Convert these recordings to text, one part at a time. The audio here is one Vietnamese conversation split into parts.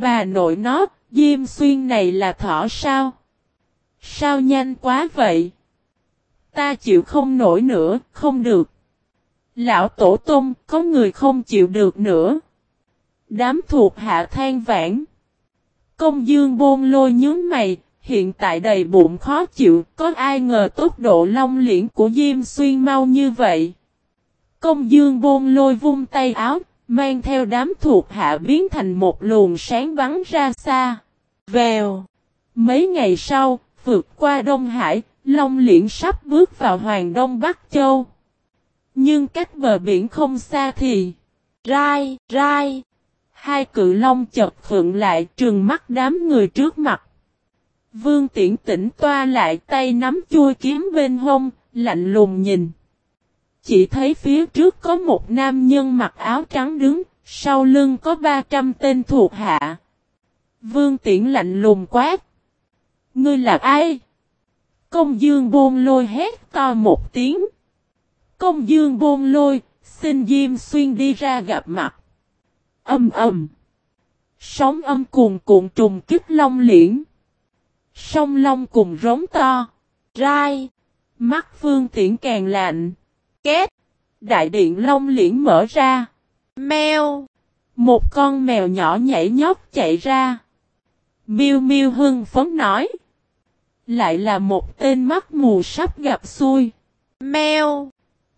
Bà nội nó, Diêm Xuyên này là thỏ sao? Sao nhanh quá vậy? Ta chịu không nổi nữa, không được. Lão Tổ Tông, có người không chịu được nữa. Đám thuộc hạ than vãn. Công dương bôn lôi nhướng mày, hiện tại đầy bụng khó chịu, có ai ngờ tốc độ long liễn của Diêm Xuyên mau như vậy. Công dương bôn lôi vung tay áo, mang theo đám thuộc hạ biến thành một luồng sáng bắn ra xa. Vèo! Mấy ngày sau, vượt qua Đông Hải, Long Liễn sắp bước vào Hoàng Đông Bắc Châu. Nhưng cách bờ biển không xa thì... Rai, rai! Hai cự long chật phượng lại trừng mắt đám người trước mặt. Vương tiễn tỉnh toa lại tay nắm chui kiếm bên hông, lạnh lùng nhìn. Chỉ thấy phía trước có một nam nhân mặc áo trắng đứng, sau lưng có 300 tên thuộc hạ. Vương tiễn lạnh lùng quát. Ngươi là ai? Công dương bôn lôi hét to một tiếng. Công dương bôn lôi, xin Diêm Xuyên đi ra gặp mặt. Âm ầm. Sóng âm cuồn cuộn trùng kích long liễn. Sông long cùng rống to. Rai. Mắt phương tiễn càng lạnh. Két. Đại điện long liễn mở ra. Mèo. Một con mèo nhỏ nhảy nhóc chạy ra. Miêu miêu hưng phấn nói. Lại là một tên mắt mù sắp gặp xui. Mèo.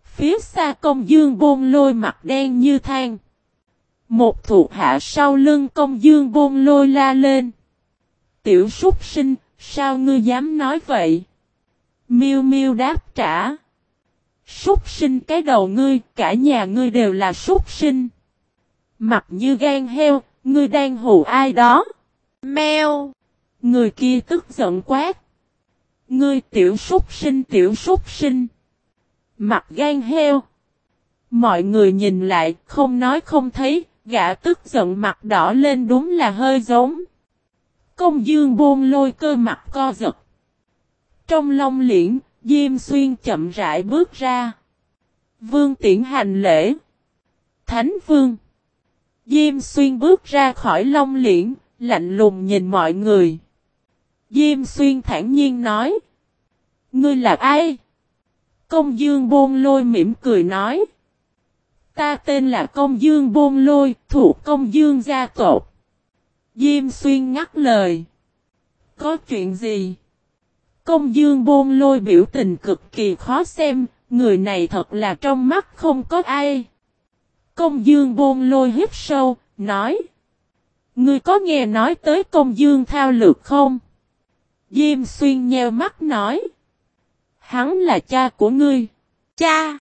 Phía xa công dương bôn lôi mặt đen như than. Một thuộc hạ sau lưng công dương bôn lôi la lên. Tiểu súc sinh, sao ngươi dám nói vậy? Miêu miêu đáp trả. Súc sinh cái đầu ngươi, cả nhà ngươi đều là súc sinh. Mặt như gan heo, ngươi đang hù ai đó? Mèo! Người kia tức giận quát. Ngươi tiểu súc sinh tiểu súc sinh. Mặt gan heo. Mọi người nhìn lại, không nói không thấy, gã tức giận mặt đỏ lên đúng là hơi giống. Công dương buông lôi cơ mặt co giật. Trong long liễn, Diêm Xuyên chậm rãi bước ra. Vương tiễn hành lễ. Thánh Vương. Diêm Xuyên bước ra khỏi long liễn, lạnh lùng nhìn mọi người. Diêm Xuyên thản nhiên nói. Ngươi là ai? Công dương bôn lôi mỉm cười nói. Ta tên là công dương bôn lôi, thuộc công dương gia tộc. Diêm xuyên ngắt lời. Có chuyện gì? Công dương bôn lôi biểu tình cực kỳ khó xem, người này thật là trong mắt không có ai. Công dương bôn lôi hít sâu, nói. Ngươi có nghe nói tới công dương thao lược không? Diêm xuyên nheo mắt nói. Hắn là cha của ngươi. Cha!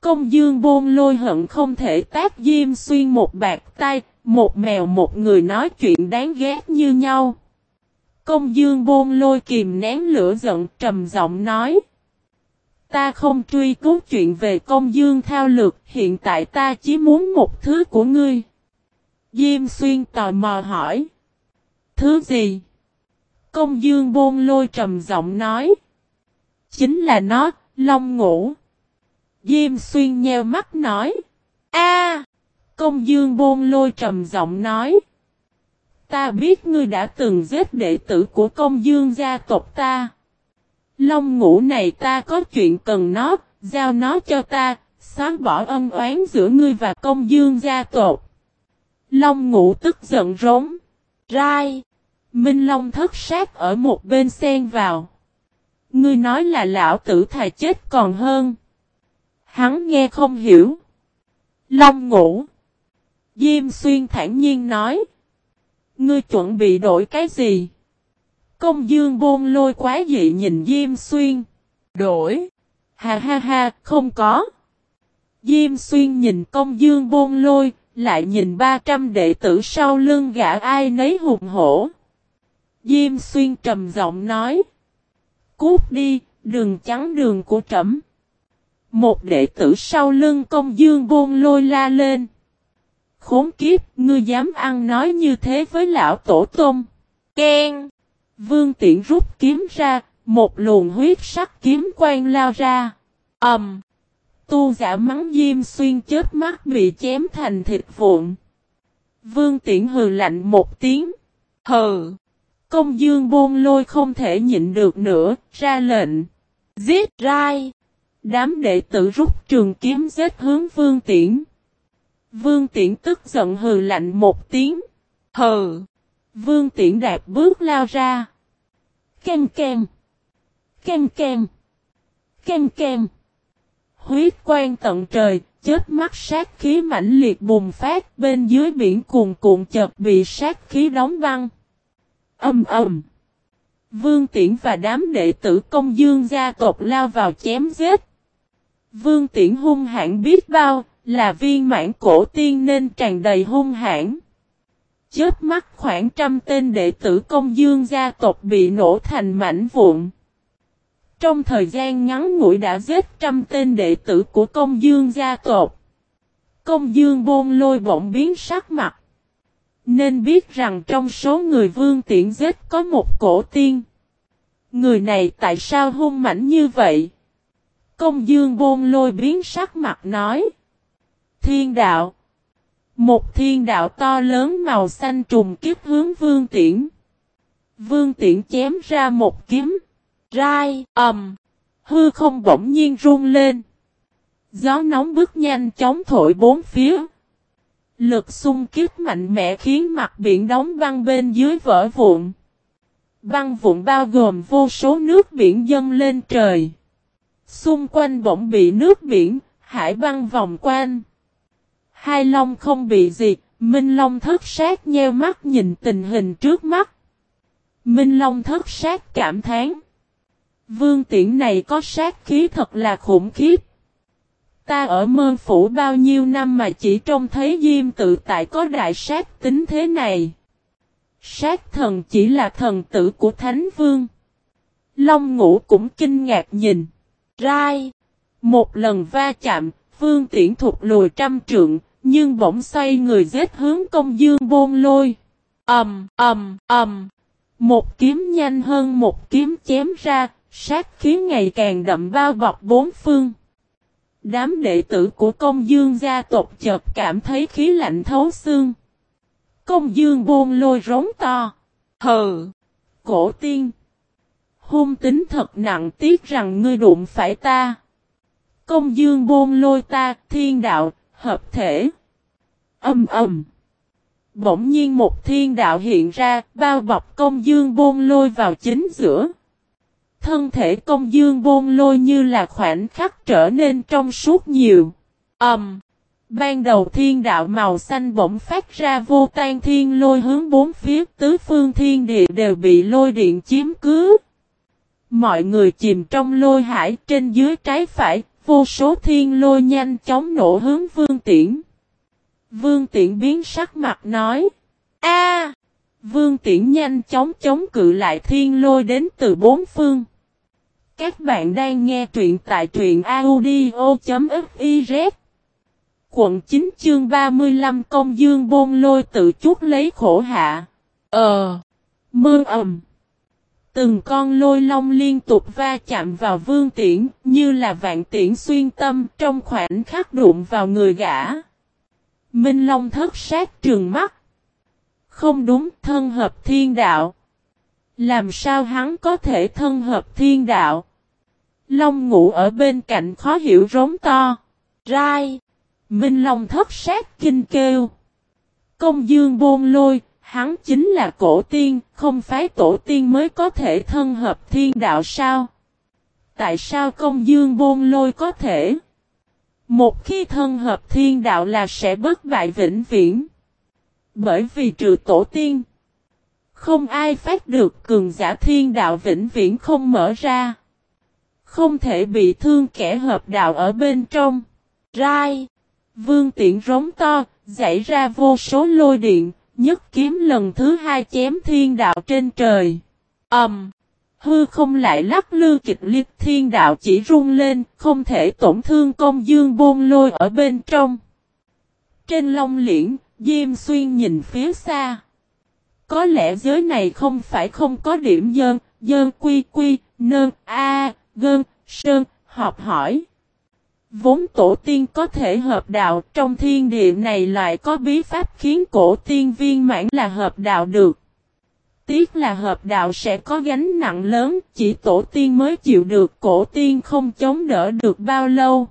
Công dương bôn lôi hận không thể tác diêm xuyên một bạc tay, một mèo một người nói chuyện đáng ghét như nhau. Công dương bôn lôi kìm nén lửa giận trầm giọng nói. Ta không truy cứu chuyện về công dương thao lược, hiện tại ta chỉ muốn một thứ của ngươi. Diêm xuyên tò mò hỏi. Thứ gì? Công dương bôn lôi trầm giọng nói. Chính là nó, long ngủ. Diêm xuyên nheo mắt nói. a Công dương bôn lôi trầm giọng nói. Ta biết ngươi đã từng giết đệ tử của công dương gia tộc ta. Long ngũ này ta có chuyện cần nó, giao nó cho ta, xóa bỏ ân oán giữa ngươi và công dương gia tộc. Long ngũ tức giận rống. Rai. Minh Long thất sát ở một bên xen vào. Ngươi nói là lão tử thà chết còn hơn. Hắn nghe không hiểu. Long ngủ. Diêm xuyên thản nhiên nói. Ngươi chuẩn bị đổi cái gì? Công dương bôn lôi quá dị nhìn Diêm xuyên. Đổi. Ha ha ha, không có. Diêm xuyên nhìn công dương bôn lôi, lại nhìn 300 đệ tử sau lưng gã ai nấy hùng hổ. Diêm xuyên trầm giọng nói. Cút đi, đường trắng đường của trẫm. Một đệ tử sau lưng công dương bôn lôi la lên. Khốn kiếp, ngươi dám ăn nói như thế với lão tổ tôm. Ken! Vương tiện rút kiếm ra, một luồng huyết sắc kiếm quang lao ra. ầm, um, Tu giả mắng diêm xuyên chết mắt bị chém thành thịt vụn. Vương tiện hừ lạnh một tiếng. Hừ! Công dương bôn lôi không thể nhịn được nữa, ra lệnh. Giết rai! Đám đệ tử rút trường kiếm giết hướng vương tiễn. Vương tiễn tức giận hừ lạnh một tiếng. Hừ! Vương tiễn đạp bước lao ra. Kem kem! Kem kem! Kem kem! Huyết quang tận trời, chết mắt sát khí mãnh liệt bùng phát bên dưới biển cuồn cuộn chợt bị sát khí đóng băng. Âm ầm. Vương Tiễn và đám đệ tử công dương gia tộc lao vào chém giết. Vương Tiễn hung hãn biết bao, là viên mãn cổ tiên nên tràn đầy hung hãn. Chết mắt khoảng trăm tên đệ tử công dương gia tộc bị nổ thành mảnh vụn. Trong thời gian ngắn ngủi đã giết trăm tên đệ tử của công dương gia tộc. Công dương bôn lôi bỗng biến sắc mặt. Nên biết rằng trong số người vương tiễn giết có một cổ tiên. Người này tại sao hung mảnh như vậy? Công dương bôn lôi biến sắc mặt nói. Thiên đạo. Một thiên đạo to lớn màu xanh trùng kiếp hướng vương tiễn. Vương tiễn chém ra một kiếm. Rai, ầm. hư không bỗng nhiên rung lên. Gió nóng bước nhanh chóng thổi bốn phía. Lực xung kích mạnh mẽ khiến mặt biển đóng băng bên dưới vỡ vụn. Băng vụn bao gồm vô số nước biển dâng lên trời. Xung quanh bỗng bị nước biển, hải băng vòng quanh. Hai long không bị gì, Minh Long thất sát nheo mắt nhìn tình hình trước mắt. Minh Long thất sát cảm thán. Vương tiễn này có sát khí thật là khủng khiếp. Ta ở mơ phủ bao nhiêu năm mà chỉ trông thấy Diêm tự tại có đại sát tính thế này. Sát thần chỉ là thần tử của Thánh Vương. Long ngũ cũng kinh ngạc nhìn. Rai. Một lần va chạm, Vương tiễn thụt lùi trăm trượng, nhưng bỗng xoay người giết hướng công dương bôn lôi. Ẩm, Ẩm, Ẩm. Một kiếm nhanh hơn một kiếm chém ra, sát khí ngày càng đậm bao bọc bốn phương. Đám đệ tử của công dương gia tộc chợt cảm thấy khí lạnh thấu xương. Công dương bôn lôi rống to. Hừ! Cổ tiên! Hung tính thật nặng tiếc rằng ngươi đụng phải ta. Công dương bôn lôi ta, thiên đạo, hợp thể. Âm ầm. Bỗng nhiên một thiên đạo hiện ra, bao bọc công dương bôn lôi vào chính giữa. Thân thể công dương bôn lôi như là khoảnh khắc trở nên trong suốt nhiều. Ẩm. Um, ban đầu thiên đạo màu xanh bỗng phát ra vô tan thiên lôi hướng bốn phía tứ phương thiên địa đều bị lôi điện chiếm cứ. Mọi người chìm trong lôi hải trên dưới trái phải, vô số thiên lôi nhanh chóng nổ hướng vương tiễn. Vương tiễn biến sắc mặt nói. A Vương tiễn nhanh chóng chống cự lại thiên lôi đến từ bốn phương. Các bạn đang nghe truyện tại truyện audio.fiz Quận 9 chương 35 công dương bôn lôi tự chút lấy khổ hạ. Ờ. mưa ầm. Từng con lôi long liên tục va chạm vào vương tiễn như là vạn tiễn xuyên tâm trong khoảnh khắc đụng vào người gã. Minh Long thất sát trường mắt. Không đúng thân hợp thiên đạo. Làm sao hắn có thể thân hợp thiên đạo? Long ngủ ở bên cạnh khó hiểu rống to. Rai. Minh Long thất sát kinh kêu. Công dương bôn lôi, hắn chính là cổ tiên, không phải tổ tiên mới có thể thân hợp thiên đạo sao? Tại sao công dương bôn lôi có thể? Một khi thân hợp thiên đạo là sẽ bất bại vĩnh viễn. Bởi vì trừ tổ tiên. Không ai phát được cường giả thiên đạo vĩnh viễn không mở ra. Không thể bị thương kẻ hợp đạo ở bên trong. Rai. Vương tiện rống to, dãy ra vô số lôi điện, nhất kiếm lần thứ hai chém thiên đạo trên trời. âm Um, hư không lại lắc lư kịch liệt thiên đạo chỉ rung lên, không thể tổn thương công dương bôn lôi ở bên trong. Trên long liễn, Diêm Xuyên nhìn phía xa. Có lẽ giới này không phải không có điểm dơn, dơn quy quy, nơn, a, gơn, sơn, học hỏi. Vốn tổ tiên có thể hợp đạo trong thiên địa này lại có bí pháp khiến cổ tiên viên mãn là hợp đạo được. Tiếc là hợp đạo sẽ có gánh nặng lớn, chỉ tổ tiên mới chịu được, cổ tiên không chống đỡ được bao lâu.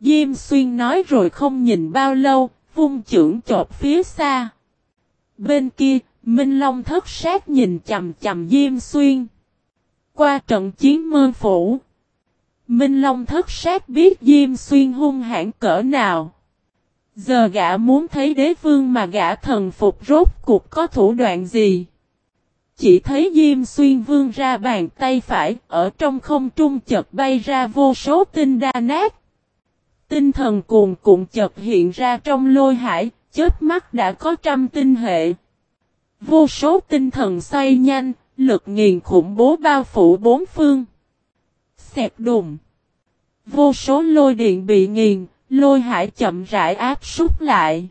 Diêm xuyên nói rồi không nhìn bao lâu, vung trưởng chộp phía xa. Bên kia, Minh Long thất sát nhìn chầm chầm Diêm xuyên. Qua trận chiến mơ phủ. Minh Long thất sát biết Diêm xuyên hung hãn cỡ nào. Giờ gã muốn thấy đế vương mà gã thần phục rốt cuộc có thủ đoạn gì. Chỉ thấy Diêm Xuyên vương ra bàn tay phải, ở trong không trung chợt bay ra vô số tinh đa nát. Tinh thần cuồn cuộn chợt hiện ra trong lôi hải, chết mắt đã có trăm tinh hệ. Vô số tinh thần xoay nhanh, lực nghiền khủng bố bao phủ bốn phương. Xẹt đùng. Vô số lôi điện bị nghiền, lôi hải chậm rãi áp súc lại.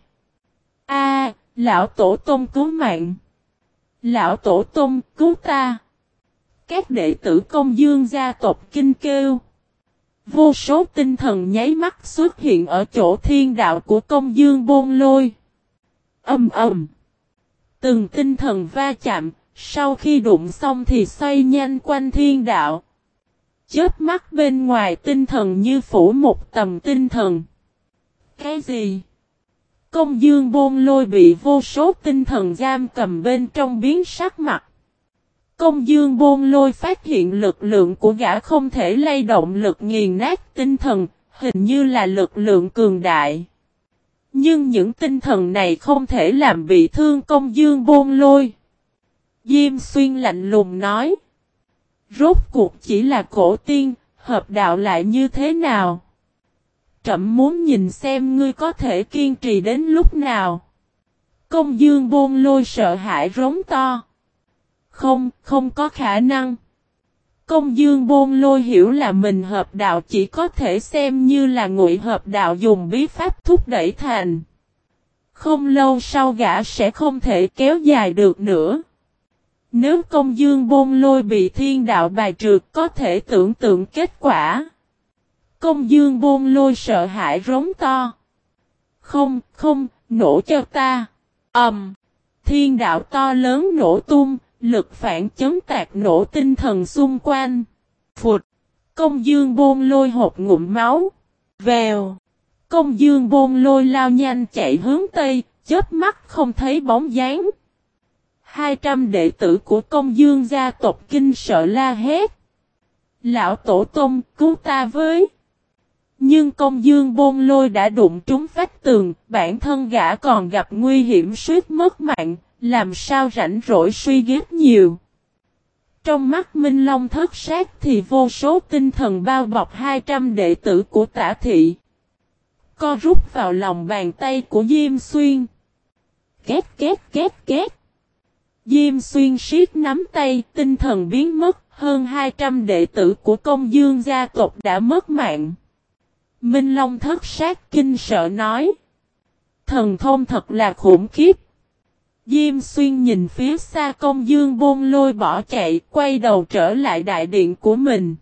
A, lão tổ tông cứu mạng. Lão tổ tông cứu ta. Các đệ tử công dương gia tộc kinh kêu. Vô số tinh thần nháy mắt xuất hiện ở chỗ thiên đạo của công dương bôn lôi. Âm ầm. Từng tinh thần va chạm, sau khi đụng xong thì xoay nhanh quanh thiên đạo. Chớp mắt bên ngoài tinh thần như phủ một tầm tinh thần. Cái gì? Công dương bôn lôi bị vô số tinh thần giam cầm bên trong biến sắc mặt. Công dương bôn lôi phát hiện lực lượng của gã không thể lay động lực nghiền nát tinh thần, hình như là lực lượng cường đại. Nhưng những tinh thần này không thể làm bị thương công dương bôn lôi. Diêm xuyên lạnh lùng nói. Rốt cuộc chỉ là cổ tiên, hợp đạo lại như thế nào? Trậm muốn nhìn xem ngươi có thể kiên trì đến lúc nào. Công dương bôn lôi sợ hãi rống to. Không, không có khả năng. Công dương bôn lôi hiểu là mình hợp đạo chỉ có thể xem như là ngụy hợp đạo dùng bí pháp thúc đẩy thành. Không lâu sau gã sẽ không thể kéo dài được nữa. Nếu công dương bôn lôi bị thiên đạo bài trượt có thể tưởng tượng kết quả. Công dương bôn lôi sợ hãi rống to. Không, không, nổ cho ta. Ẩm. Um, thiên đạo to lớn nổ tung, lực phản chấn tạc nổ tinh thần xung quanh. Phụt. Công dương bôn lôi hộp ngụm máu. Vèo. Công dương bôn lôi lao nhanh chạy hướng Tây, chớp mắt không thấy bóng dáng. 200 đệ tử của công dương gia tộc kinh sợ la hét. Lão tổ tông cứu ta với. Nhưng công dương bôn lôi đã đụng trúng vách tường, bản thân gã còn gặp nguy hiểm suýt mất mạng, làm sao rảnh rỗi suy ghét nhiều. Trong mắt Minh Long thất sát thì vô số tinh thần bao bọc 200 đệ tử của tả thị. Co rút vào lòng bàn tay của Diêm Xuyên. Két két két két. Diêm Xuyên siết nắm tay, tinh thần biến mất, hơn 200 đệ tử của công dương gia tộc đã mất mạng. Minh Long thất sát kinh sợ nói. Thần thông thật là khủng khiếp. Diêm xuyên nhìn phía xa công dương bôn lôi bỏ chạy, quay đầu trở lại đại điện của mình.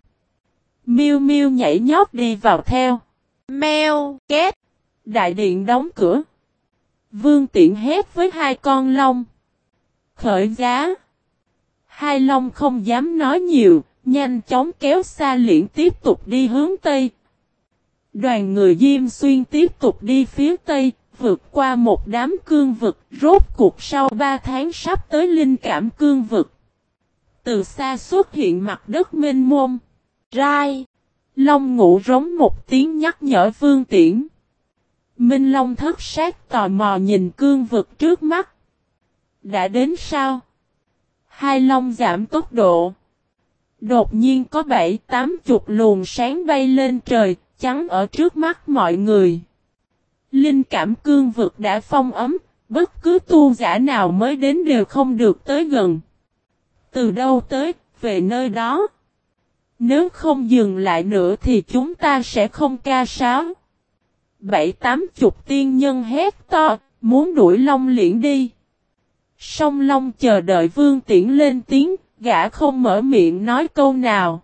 Miêu miêu nhảy nhót đi vào theo. Mèo, két. Đại điện đóng cửa. Vương tiện hét với hai con long. Khởi giá. Hai long không dám nói nhiều, nhanh chóng kéo xa liễn tiếp tục đi hướng Tây, Đoàn người Diêm Xuyên tiếp tục đi phía Tây, vượt qua một đám cương vực, rốt cuộc sau ba tháng sắp tới linh cảm cương vực. Từ xa xuất hiện mặt đất mênh mông. Rai. Long ngủ rống một tiếng nhắc nhở vương tiễn. Minh Long thất sát tò mò nhìn cương vực trước mắt. Đã đến sao? Hai Long giảm tốc độ. Đột nhiên có bảy tám chục luồng sáng bay lên trời, chắn ở trước mắt mọi người. Linh cảm cương vực đã phong ấm, bất cứ tu giả nào mới đến đều không được tới gần. Từ đâu tới, về nơi đó. Nếu không dừng lại nữa thì chúng ta sẽ không ca sáo. Bảy tám chục tiên nhân hét to, muốn đuổi Long liễn đi. Song Long chờ đợi Vương Tiễn lên tiếng, gã không mở miệng nói câu nào.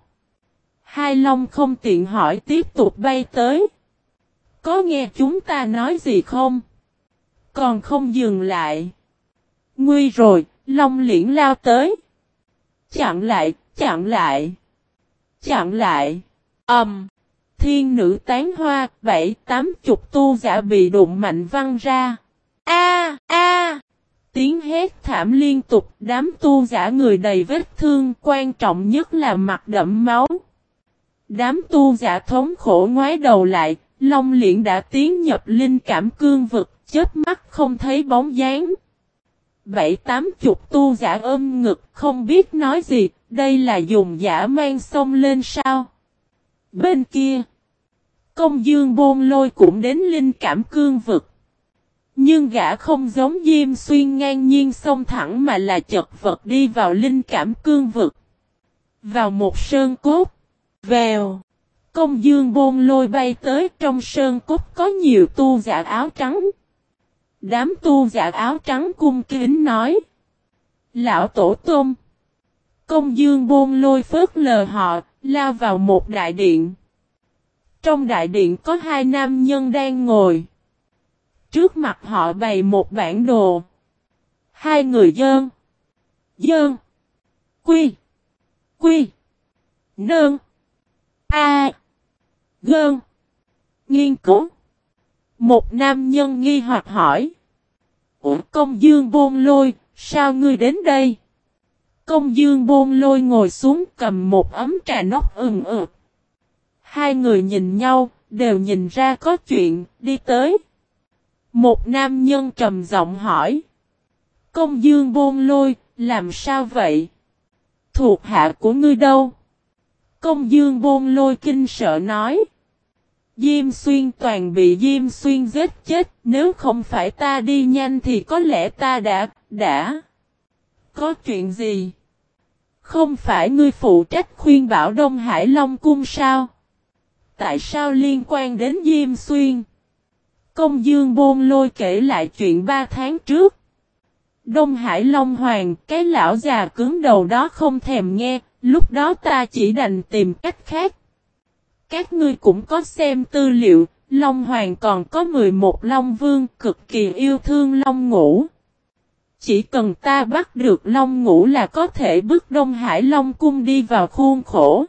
Hai Long không tiện hỏi tiếp tục bay tới. Có nghe chúng ta nói gì không? Còn không dừng lại. Nguy rồi, Long liễn lao tới. Chặn lại, chặn lại. Chặn lại. Ẩm. Um, thiên nữ tán hoa, bảy tám chục tu giả bị đụng mạnh văng ra. A a Tiếng hét thảm liên tục, đám tu giả người đầy vết thương, quan trọng nhất là mặt đẫm máu. Đám tu giả thống khổ ngoái đầu lại, Long Liễn đã tiến nhập linh cảm cương vực, chết mắt không thấy bóng dáng. Bảy tám chục tu giả ôm ngực, không biết nói gì, đây là dùng giả mang sông lên sao? Bên kia, công dương bôn lôi cũng đến linh cảm cương vực. Nhưng gã không giống Diêm Xuyên ngang nhiên xông thẳng mà là chật vật đi vào linh cảm cương vực. Vào một sơn cốt. Vèo. Công dương bôn lôi bay tới trong sơn cốt có nhiều tu giả áo trắng. Đám tu giả áo trắng cung kính nói. Lão tổ tôm. Công dương bôn lôi phớt lờ họ, lao vào một đại điện. Trong đại điện có hai nam nhân đang ngồi. Trước mặt họ bày một bản đồ. Hai người dơn. Dơn. Quy. Quy. Nơn. A. Gơn. Nghiên cứu. Một nam nhân nghi hoặc hỏi. Ủa công dương bôn lôi, sao ngươi đến đây? Công dương bôn lôi ngồi xuống cầm một ấm trà nóc ừng ực. Hai người nhìn nhau, đều nhìn ra có chuyện, đi tới. Một nam nhân trầm giọng hỏi. Công dương bôn lôi, làm sao vậy? Thuộc hạ của ngươi đâu? Công dương bôn lôi kinh sợ nói. Diêm xuyên toàn bị Diêm xuyên giết chết, nếu không phải ta đi nhanh thì có lẽ ta đã, đã. Có chuyện gì? Không phải ngươi phụ trách khuyên bảo Đông Hải Long Cung sao? Tại sao liên quan đến Diêm Xuyên? Công Dương Bôn Lôi kể lại chuyện ba tháng trước. Đông Hải Long Hoàng, cái lão già cứng đầu đó không thèm nghe, lúc đó ta chỉ đành tìm cách khác. Các ngươi cũng có xem tư liệu, Long Hoàng còn có 11 Long Vương cực kỳ yêu thương Long Ngũ. Chỉ cần ta bắt được Long Ngũ là có thể bước Đông Hải Long Cung đi vào khuôn khổ.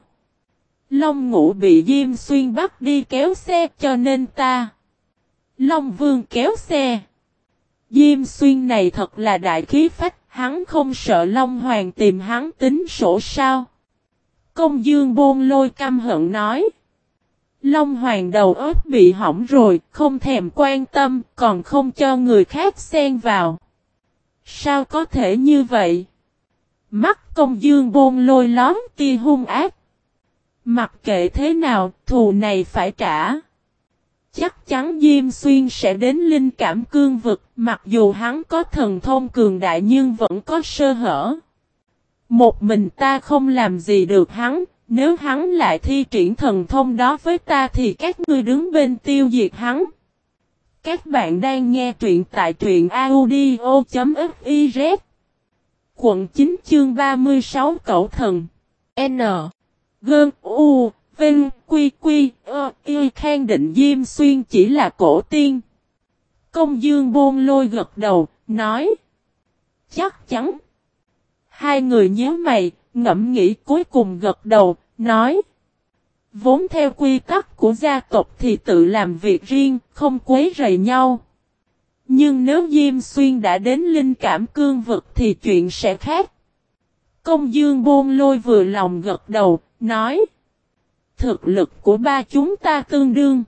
Long Ngũ bị Diêm Xuyên bắt đi kéo xe cho nên ta. Long Vương kéo xe. Diêm Xuyên này thật là đại khí phách, hắn không sợ Long Hoàng tìm hắn tính sổ sao. Công Dương Bôn lôi căm hận nói. Long Hoàng đầu óc bị hỏng rồi, không thèm quan tâm, còn không cho người khác xen vào. Sao có thể như vậy? Mắt công dương bôn lôi lóm tia hung ác. Mặc kệ thế nào, thù này phải trả. Chắc chắn Diêm Xuyên sẽ đến linh cảm cương vực, mặc dù hắn có thần thông cường đại nhưng vẫn có sơ hở. Một mình ta không làm gì được hắn, nếu hắn lại thi triển thần thông đó với ta thì các ngươi đứng bên tiêu diệt hắn. Các bạn đang nghe truyện tại truyện audio.fiz Quận 9 chương 36 Cậu Thần. N. Gơn U. Vinh Quy Quy Ơ Y khen định Diêm Xuyên chỉ là cổ tiên. Công Dương buôn lôi gật đầu, nói Chắc chắn. Hai người nhớ mày, ngẫm nghĩ cuối cùng gật đầu, nói Vốn theo quy tắc của gia tộc thì tự làm việc riêng, không quấy rầy nhau. Nhưng nếu Diêm Xuyên đã đến linh cảm cương vực thì chuyện sẽ khác. Công Dương buôn lôi vừa lòng gật đầu, nói Thực lực của ba chúng ta tương đương.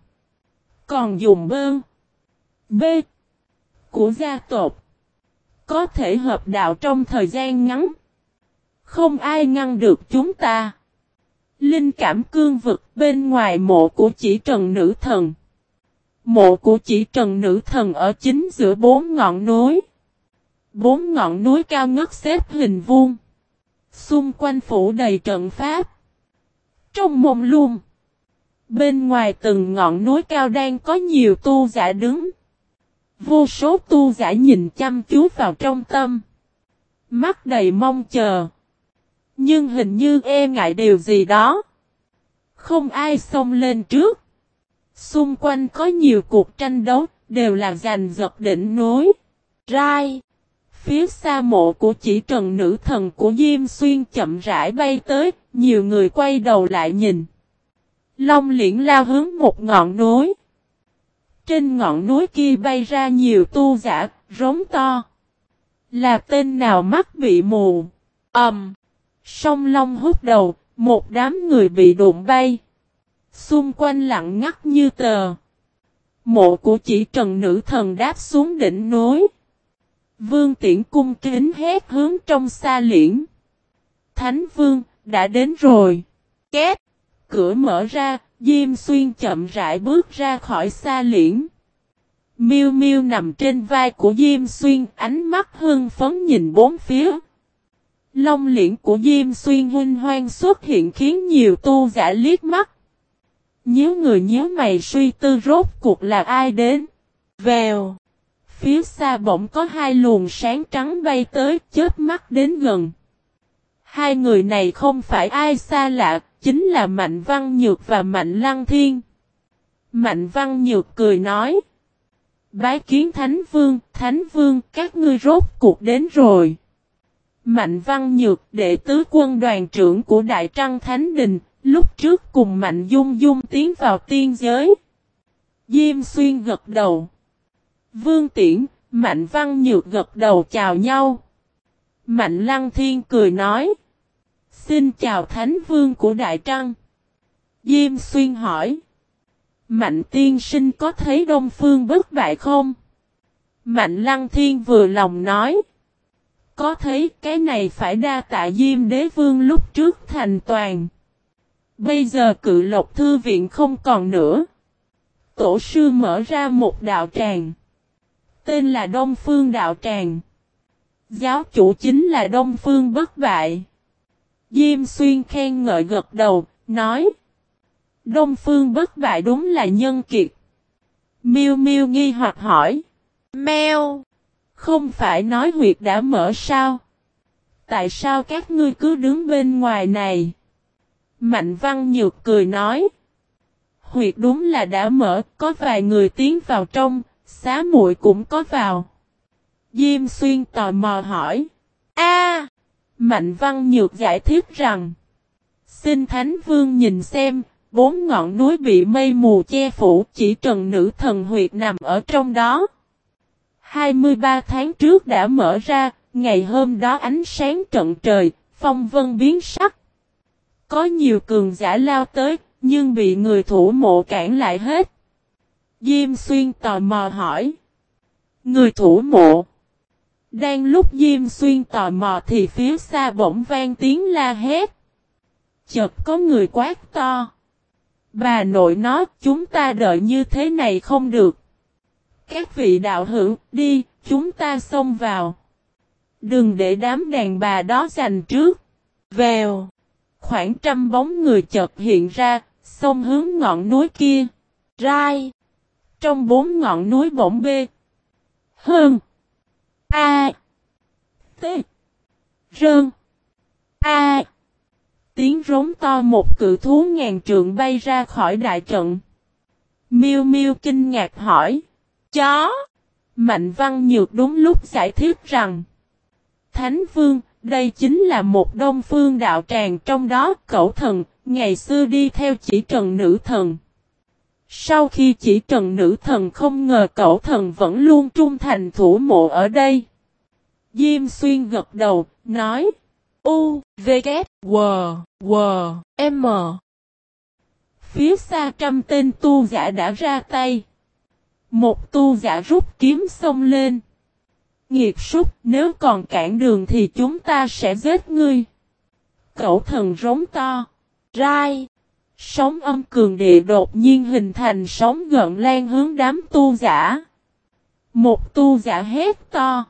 Còn dùng bơn B của gia tộc có thể hợp đạo trong thời gian ngắn. Không ai ngăn được chúng ta. Linh cảm cương vực bên ngoài mộ của chỉ trần nữ thần. Mộ của chỉ trần nữ thần ở chính giữa bốn ngọn núi. Bốn ngọn núi cao ngất xếp hình vuông. Xung quanh phủ đầy trận pháp. Trong mông luôn Bên ngoài từng ngọn núi cao đang có nhiều tu giả đứng. Vô số tu giả nhìn chăm chú vào trong tâm. Mắt đầy mong chờ. Nhưng hình như e ngại điều gì đó. Không ai xông lên trước. Xung quanh có nhiều cuộc tranh đấu, đều là giành giật đỉnh núi. Rai. Phía xa mộ của chỉ trần nữ thần của Diêm Xuyên chậm rãi bay tới, nhiều người quay đầu lại nhìn. Long liễn lao hướng một ngọn núi. Trên ngọn núi kia bay ra nhiều tu giả, rống to. Là tên nào mắt bị mù. Ẩm. Um, sông Long hút đầu, một đám người bị đụng bay. Xung quanh lặng ngắt như tờ. Mộ của chỉ trần nữ thần đáp xuống đỉnh núi. Vương tiễn cung kính hét hướng trong xa liễn. Thánh vương, đã đến rồi. Két. Cửa mở ra, Diêm Xuyên chậm rãi bước ra khỏi xa liễn. Miêu Miêu nằm trên vai của Diêm Xuyên, ánh mắt hưng phấn nhìn bốn phía. Long liễn của Diêm Xuyên huynh hoang xuất hiện khiến nhiều tu giả liếc mắt. Nhớ người nhớ mày suy tư rốt cuộc là ai đến. Vèo. Phía xa bỗng có hai luồng sáng trắng bay tới chết mắt đến gần. Hai người này không phải ai xa lạ, chính là Mạnh Văn Nhược và Mạnh Lăng Thiên. Mạnh Văn Nhược cười nói. Bái kiến Thánh Vương, Thánh Vương, các ngươi rốt cuộc đến rồi. Mạnh Văn Nhược, đệ tứ quân đoàn trưởng của Đại Trăng Thánh Đình, lúc trước cùng Mạnh Dung Dung tiến vào tiên giới. Diêm Xuyên gật đầu. Vương Tiễn, Mạnh Văn Nhược gật đầu chào nhau. Mạnh Lăng Thiên cười nói. Xin chào Thánh Vương của Đại Trăng. Diêm Xuyên hỏi. Mạnh tiên sinh có thấy Đông Phương bất bại không? Mạnh Lăng Thiên vừa lòng nói. Có thấy cái này phải đa tạ Diêm Đế Vương lúc trước thành toàn. Bây giờ cự lộc thư viện không còn nữa. Tổ sư mở ra một đạo tràng. Tên là Đông Phương Đạo Tràng. Giáo chủ chính là Đông Phương bất bại. Diêm Xuyên khen ngợi gật đầu, nói. Đông Phương bất bại đúng là nhân kiệt. Miêu Miêu nghi hoặc hỏi. Mèo. Không phải nói huyệt đã mở sao? Tại sao các ngươi cứ đứng bên ngoài này? Mạnh Văn Nhược cười nói. Huyệt đúng là đã mở, có vài người tiến vào trong, xá muội cũng có vào. Diêm Xuyên tò mò hỏi. A, Mạnh Văn Nhược giải thích rằng. Xin Thánh Vương nhìn xem, bốn ngọn núi bị mây mù che phủ chỉ trần nữ thần huyệt nằm ở trong đó. 23 tháng trước đã mở ra, ngày hôm đó ánh sáng trận trời, phong vân biến sắc. Có nhiều cường giả lao tới, nhưng bị người thủ mộ cản lại hết. Diêm Xuyên tò mò hỏi. Người thủ mộ. Đang lúc Diêm Xuyên tò mò thì phía xa bỗng vang tiếng la hét. Chợt có người quát to. Bà nội nó chúng ta đợi như thế này không được. Các vị đạo hữu đi chúng ta xông vào. Đừng để đám đàn bà đó giành trước. Vèo. Khoảng trăm bóng người chợt hiện ra, xông hướng ngọn núi kia. Rai. Trong bốn ngọn núi bỗng bê. Hơn. A. T. Rơn. A. Tiếng rống to một cự thú ngàn trượng bay ra khỏi đại trận. Miêu Miêu kinh ngạc hỏi. Chó. Mạnh Văn Nhược đúng lúc giải thích rằng. Thánh Vương, đây chính là một đông phương đạo tràng trong đó cẩu thần, ngày xưa đi theo chỉ trần nữ thần. Sau khi chỉ trần nữ thần không ngờ cậu thần vẫn luôn trung thành thủ mộ ở đây. Diêm xuyên gật đầu, nói. U, V, K, W, W, M. Phía xa trăm tên tu giả đã ra tay. Một tu giả rút kiếm xông lên. Nghiệt súc, nếu còn cản đường thì chúng ta sẽ giết ngươi. Cậu thần rống to. Rai. Sóng âm cường địa đột nhiên hình thành sóng gợn lan hướng đám tu giả. Một tu giả hét to.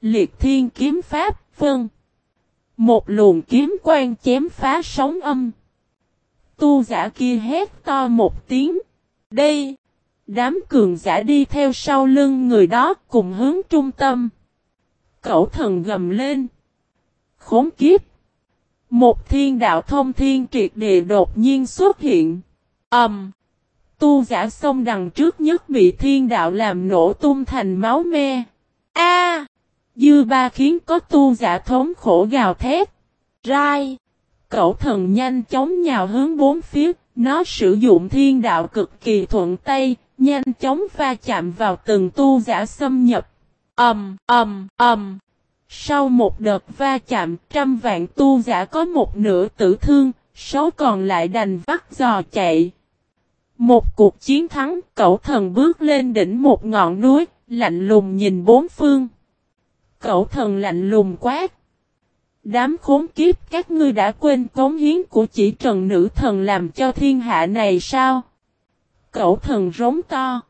Liệt thiên kiếm pháp, vân. Một luồng kiếm quang chém phá sóng âm. Tu giả kia hét to một tiếng. Đây. Đám cường giả đi theo sau lưng người đó cùng hướng trung tâm. Cẩu thần gầm lên. Khốn kiếp. Một thiên đạo thông thiên triệt địa đột nhiên xuất hiện. Ẩm. Um, tu giả sông đằng trước nhất bị thiên đạo làm nổ tung thành máu me. A. Dư ba khiến có tu giả thống khổ gào thét. Rai. Cậu thần nhanh chóng nhào hướng bốn phía, nó sử dụng thiên đạo cực kỳ thuận tay, nhanh chóng va chạm vào từng tu giả xâm nhập. Ầm, ầm, ầm. Sau một đợt va chạm, trăm vạn tu giả có một nửa tử thương, số còn lại đành vắt giò chạy. Một cuộc chiến thắng, cậu thần bước lên đỉnh một ngọn núi, lạnh lùng nhìn bốn phương. Cậu thần lạnh lùng quát. Đám khốn kiếp các ngươi đã quên cống hiến của chỉ trần nữ thần làm cho thiên hạ này sao? Cậu thần rống to.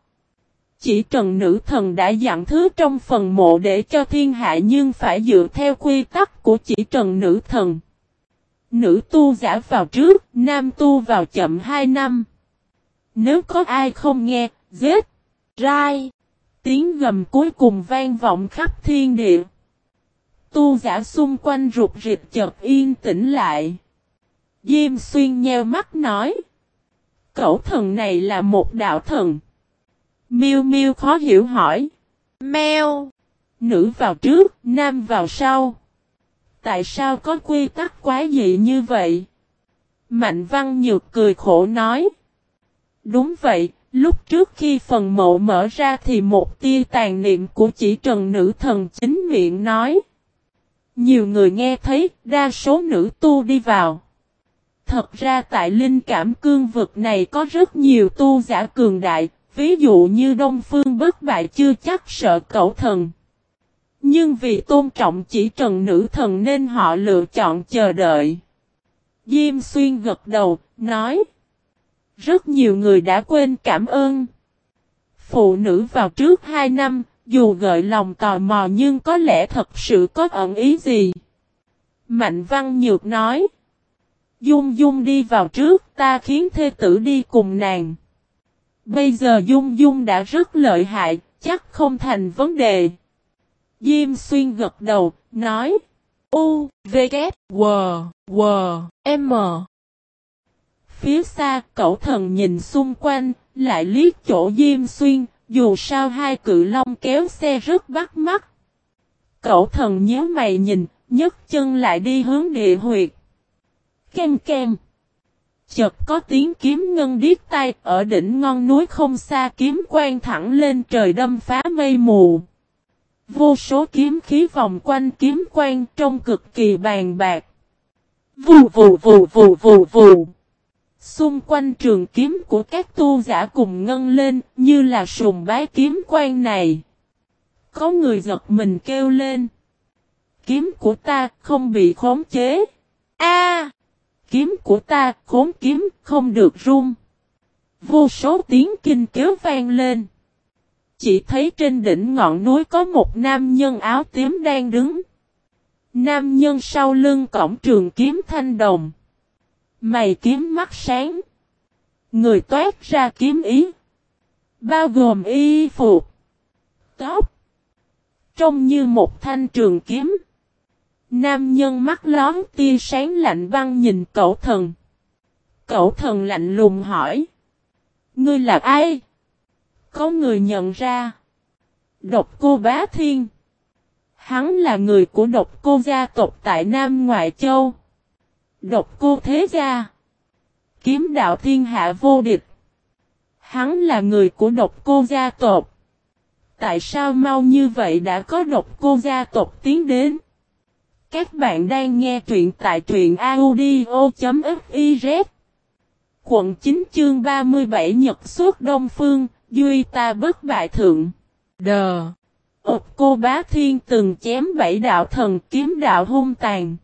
Chỉ trần nữ thần đã dặn thứ trong phần mộ để cho thiên hạ nhưng phải dựa theo quy tắc của chỉ trần nữ thần. Nữ tu giả vào trước, nam tu vào chậm 2 năm. Nếu có ai không nghe, giết, rai. Tiếng gầm cuối cùng vang vọng khắp thiên địa. Tu giả xung quanh rụt rịt chợt yên tĩnh lại. Diêm xuyên nheo mắt nói. cẩu thần này là một đạo thần. Miêu miêu khó hiểu hỏi. Mèo. Nữ vào trước, nam vào sau. Tại sao có quy tắc quá dị như vậy? Mạnh văn nhược cười khổ nói. Đúng vậy, lúc trước khi phần mộ mở ra thì một tia tàn niệm của chỉ trần nữ thần chính miệng nói. Nhiều người nghe thấy, đa số nữ tu đi vào. Thật ra tại linh cảm cương vực này có rất nhiều tu giả cường đại, ví dụ như Đông Phương bất bại chưa chắc sợ cậu thần. Nhưng vì tôn trọng chỉ trần nữ thần nên họ lựa chọn chờ đợi. Diêm xuyên gật đầu, nói. Rất nhiều người đã quên cảm ơn. Phụ nữ vào trước hai năm, dù gợi lòng tò mò nhưng có lẽ thật sự có ẩn ý gì. Mạnh văn nhược nói. Dung Dung đi vào trước, ta khiến thê tử đi cùng nàng. Bây giờ Dung Dung đã rất lợi hại, chắc không thành vấn đề. Diêm xuyên gật đầu, nói. U, V, K, W, W, M. Phía xa, cậu thần nhìn xung quanh, lại liếc chỗ Diêm xuyên, dù sao hai cự long kéo xe rất bắt mắt. Cậu thần nhớ mày nhìn, nhấc chân lại đi hướng địa huyệt. Kem kem. Chợt có tiếng kiếm ngân điếc tay ở đỉnh ngon núi không xa kiếm quang thẳng lên trời đâm phá mây mù. Vô số kiếm khí vòng quanh kiếm quang trông cực kỳ bàn bạc. Vù vù vù vù vù vù. Xung quanh trường kiếm của các tu giả cùng ngân lên như là sùng bái kiếm quang này. Có người giật mình kêu lên. Kiếm của ta không bị khống chế. A, Kiếm của ta, khốn kiếm, không được rung. Vô số tiếng kinh kéo vang lên. Chỉ thấy trên đỉnh ngọn núi có một nam nhân áo tím đang đứng. Nam nhân sau lưng cổng trường kiếm thanh đồng. Mày kiếm mắt sáng. Người toát ra kiếm ý. Bao gồm y phục. Tóc. Trông như một thanh trường kiếm. Nam nhân mắt lón tia sáng lạnh băng nhìn cậu thần. Cậu thần lạnh lùng hỏi. Ngươi là ai? Có người nhận ra. Độc cô bá thiên. Hắn là người của độc cô gia tộc tại Nam Ngoại Châu. Độc cô thế gia. Kiếm đạo thiên hạ vô địch. Hắn là người của độc cô gia tộc. Tại sao mau như vậy đã có độc cô gia tộc tiến đến? Các bạn đang nghe truyện tại truyện audio.fiz Quận 9 chương 37 Nhật suốt Đông Phương, Duy ta bất bại thượng. Đờ. Ốc cô bá thiên từng chém bảy đạo thần kiếm đạo hung tàn.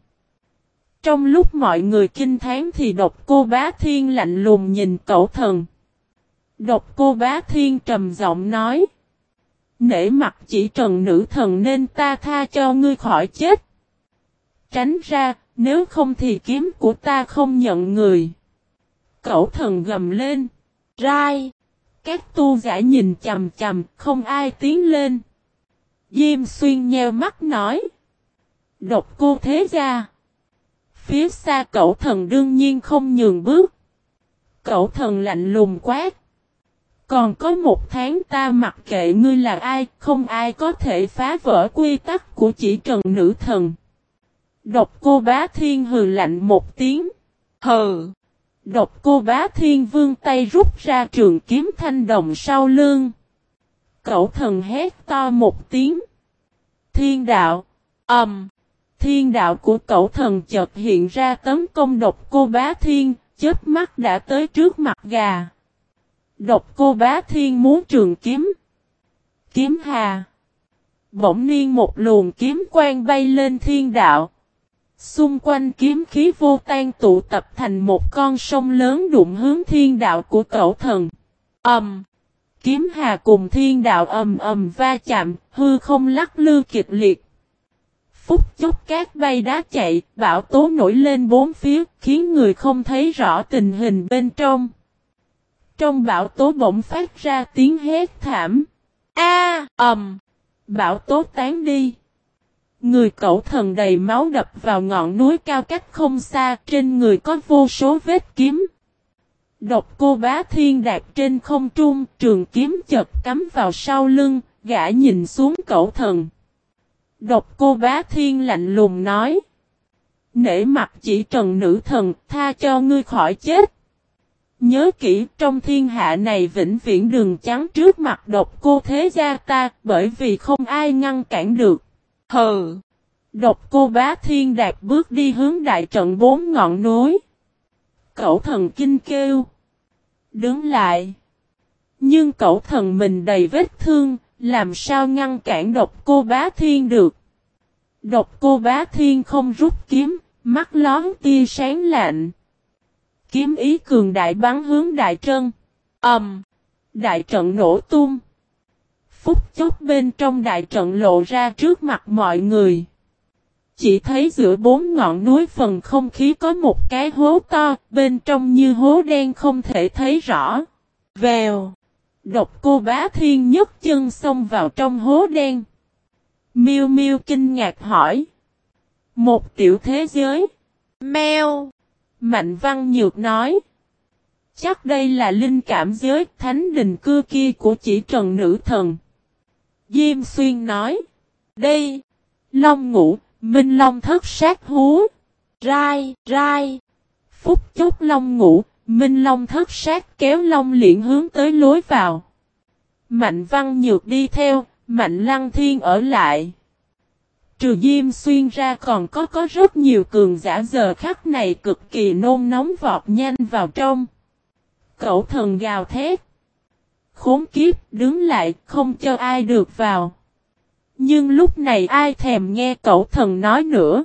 Trong lúc mọi người kinh thán thì độc cô bá thiên lạnh lùng nhìn cậu thần. Độc cô bá thiên trầm giọng nói. Nể mặt chỉ trần nữ thần nên ta tha cho ngươi khỏi chết. Tránh ra, nếu không thì kiếm của ta không nhận người. cẩu thần gầm lên. Rai. Các tu giả nhìn chầm chầm, không ai tiến lên. Diêm xuyên nheo mắt nói. Độc cô thế ra Phía xa cậu thần đương nhiên không nhường bước. Cậu thần lạnh lùng quát. Còn có một tháng ta mặc kệ ngươi là ai, không ai có thể phá vỡ quy tắc của chỉ trần nữ thần. Độc cô bá thiên hừ lạnh một tiếng. Hừ. Độc cô bá thiên vương tay rút ra trường kiếm thanh đồng sau lưng. Cậu thần hét to một tiếng. Thiên đạo. ầm. Um. Thiên đạo của cậu thần chợt hiện ra tấn công độc cô bá thiên, chết mắt đã tới trước mặt gà. Độc cô bá thiên muốn trường kiếm. Kiếm hà. Bỗng niên một luồng kiếm quang bay lên thiên đạo. Xung quanh kiếm khí vô tan tụ tập thành một con sông lớn đụng hướng thiên đạo của cậu thần. Ầm. Um, kiếm hà cùng thiên đạo ầm ầm va chạm, hư không lắc lư kịch liệt. Phúc chốc cát bay đá chạy, bão tố nổi lên bốn phía, khiến người không thấy rõ tình hình bên trong. Trong bão tố bỗng phát ra tiếng hét thảm. A, ầm. Bão tố tán đi. Người cẩu thần đầy máu đập vào ngọn núi cao cách không xa, trên người có vô số vết kiếm. Độc cô bá thiên đạp trên không trung, trường kiếm chật cắm vào sau lưng, gã nhìn xuống cẩu thần. Độc cô bá thiên lạnh lùng nói. Nể mặt chỉ trần nữ thần, tha cho ngươi khỏi chết. Nhớ kỹ trong thiên hạ này vĩnh viễn đường trắng trước mặt độc cô thế gia ta, bởi vì không ai ngăn cản được. Hừ! Độc cô bá thiên đạt bước đi hướng đại trận bốn ngọn núi. Cậu thần kinh kêu. Đứng lại. Nhưng cậu thần mình đầy vết thương, làm sao ngăn cản độc cô bá thiên được. Độc cô bá thiên không rút kiếm, mắt lón tia sáng lạnh. Kiếm ý cường đại bắn hướng đại trân. Ẩm. Um, đại trận nổ tung. Phúc chốc bên trong đại trận lộ ra trước mặt mọi người. Chỉ thấy giữa bốn ngọn núi phần không khí có một cái hố to, bên trong như hố đen không thể thấy rõ. Vèo. Độc cô bá thiên nhấc chân xông vào trong hố đen. Miêu Miêu kinh ngạc hỏi. Một tiểu thế giới. Mèo. Mạnh Văn Nhược nói. Chắc đây là linh cảm giới thánh đình cư kia của chỉ trần nữ thần. Diêm Xuyên nói. Đây. Long ngủ, Minh Long thất sát hú. Rai, rai. Phúc chốc Long ngủ, Minh Long thất sát kéo Long liện hướng tới lối vào. Mạnh Văn Nhược đi theo, Mạnh Lăng Thiên ở lại. Trừ Diêm Xuyên ra còn có có rất nhiều cường giả giờ khắc này cực kỳ nôn nóng vọt nhanh vào trong. Cậu thần gào thét. Khốn kiếp đứng lại không cho ai được vào. Nhưng lúc này ai thèm nghe cậu thần nói nữa.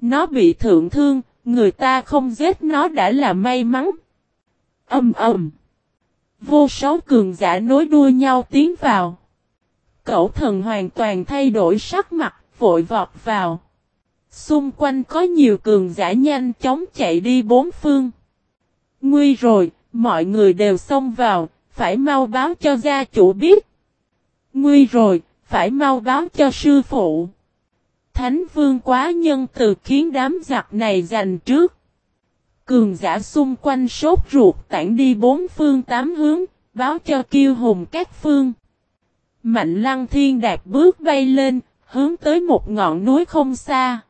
Nó bị thượng thương, người ta không giết nó đã là may mắn. Âm ầm. Vô số cường giả nối đuôi nhau tiến vào. Cậu thần hoàn toàn thay đổi sắc mặt, vội vọt vào. Xung quanh có nhiều cường giả nhanh chóng chạy đi bốn phương. Nguy rồi, mọi người đều xông vào, phải mau báo cho gia chủ biết. Nguy rồi, phải mau báo cho sư phụ. Thánh vương quá nhân từ khiến đám giặc này giành trước. Cường giả xung quanh sốt ruột tản đi bốn phương tám hướng, báo cho kiêu hùng các phương. Mạnh lăng thiên đạp bước bay lên, hướng tới một ngọn núi không xa.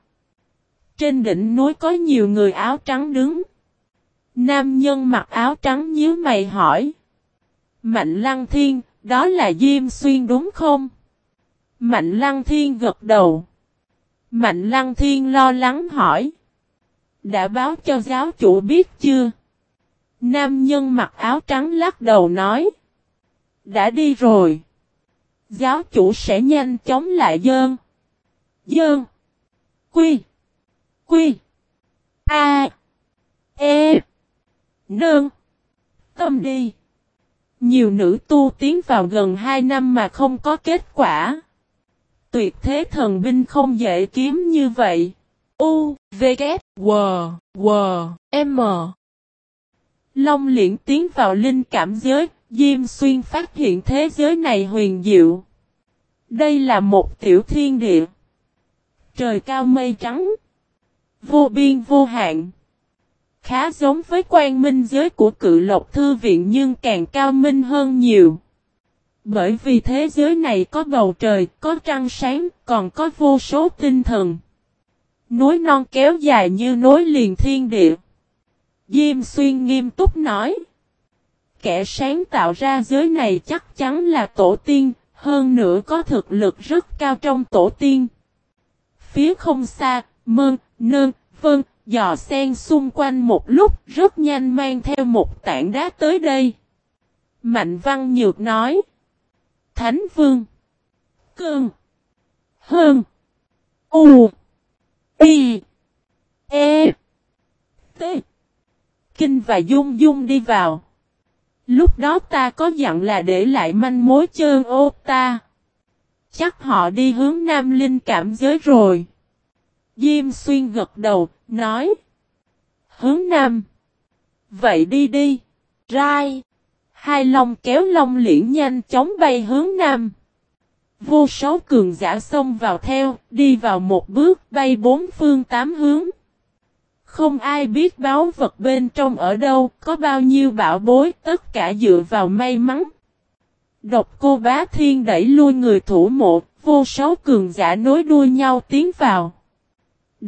Trên đỉnh núi có nhiều người áo trắng đứng. Nam nhân mặc áo trắng nhíu mày hỏi. Mạnh lăng thiên, đó là Diêm Xuyên đúng không? Mạnh lăng thiên gật đầu. Mạnh lăng thiên lo lắng hỏi. Đã báo cho giáo chủ biết chưa? Nam nhân mặc áo trắng lắc đầu nói. Đã đi rồi. Giáo chủ sẽ nhanh chóng lại dơn. Dơn. Quy. Quy. A. E. Nương. Tâm đi. Nhiều nữ tu tiến vào gần 2 năm mà không có kết quả. Tuyệt thế thần binh không dễ kiếm như vậy. U, V, K, W, W, M. Long liễn tiến vào linh cảm giới, Diêm Xuyên phát hiện thế giới này huyền diệu. Đây là một tiểu thiên địa. Trời cao mây trắng. Vô biên vô hạn khá giống với quan minh giới của cự lộc thư viện nhưng càng cao minh hơn nhiều. Bởi vì thế giới này có bầu trời, có trăng sáng, còn có vô số tinh thần. Núi non kéo dài như nối liền thiên địa. Diêm xuyên nghiêm túc nói. Kẻ sáng tạo ra giới này chắc chắn là tổ tiên, hơn nữa có thực lực rất cao trong tổ tiên. Phía không xa, mơn, nơn, vân, dò sen xung quanh một lúc, rất nhanh mang theo một tảng đá tới đây. Mạnh văn nhược nói. Thánh vương. Cương. Hơn. U. Y. E. T. Kinh và Dung Dung đi vào. Lúc đó ta có dặn là để lại manh mối chơn ô ta. Chắc họ đi hướng Nam Linh cảm giới rồi. Diêm xuyên gật đầu, nói. Hướng Nam. Vậy đi đi. Rai. Hai long kéo long liễn nhanh chóng bay hướng Nam. Vô số cường giả xông vào theo, đi vào một bước bay bốn phương tám hướng. Không ai biết báo vật bên trong ở đâu, có bao nhiêu bảo bối, tất cả dựa vào may mắn. Độc cô bá thiên đẩy lui người thủ mộ, vô số cường giả nối đuôi nhau tiến vào.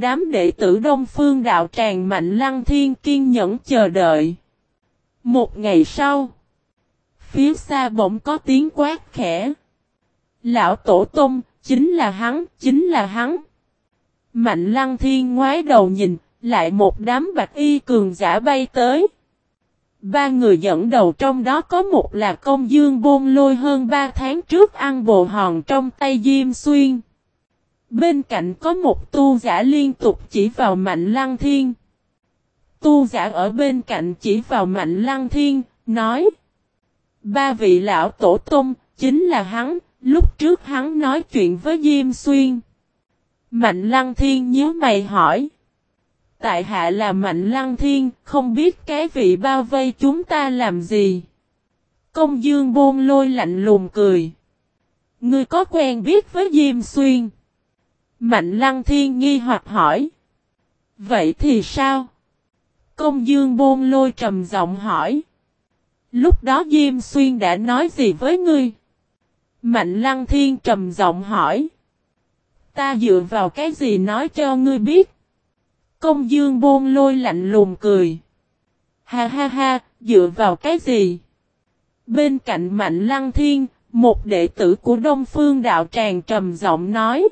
Đám đệ tử Đông Phương đạo tràng mạnh lăng thiên kiên nhẫn chờ đợi. Một ngày sau, phía xa bỗng có tiếng quát khẽ. Lão Tổ Tông, chính là hắn, chính là hắn. Mạnh lăng thiên ngoái đầu nhìn, lại một đám bạch y cường giả bay tới. Ba người dẫn đầu trong đó có một là công dương bôn lôi hơn ba tháng trước ăn bồ hòn trong tay Diêm Xuyên. Bên cạnh có một tu giả liên tục chỉ vào mạnh lăng thiên. Tu giả ở bên cạnh chỉ vào mạnh lăng thiên, nói. Ba vị lão tổ tung, chính là hắn, lúc trước hắn nói chuyện với Diêm Xuyên. Mạnh lăng thiên nhớ mày hỏi. Tại hạ là Mạnh Lăng Thiên, không biết cái vị bao vây chúng ta làm gì. Công dương buông lôi lạnh lùng cười. Ngươi có quen biết với Diêm Xuyên? Mạnh Lăng Thiên nghi hoặc hỏi. Vậy thì sao? Công dương bôn lôi trầm giọng hỏi. Lúc đó Diêm Xuyên đã nói gì với ngươi? Mạnh Lăng Thiên trầm giọng hỏi. Ta dựa vào cái gì nói cho ngươi biết? Công dương bôn lôi lạnh lùng cười. Ha ha ha, dựa vào cái gì? Bên cạnh Mạnh Lăng Thiên, một đệ tử của Đông Phương Đạo Tràng trầm giọng nói.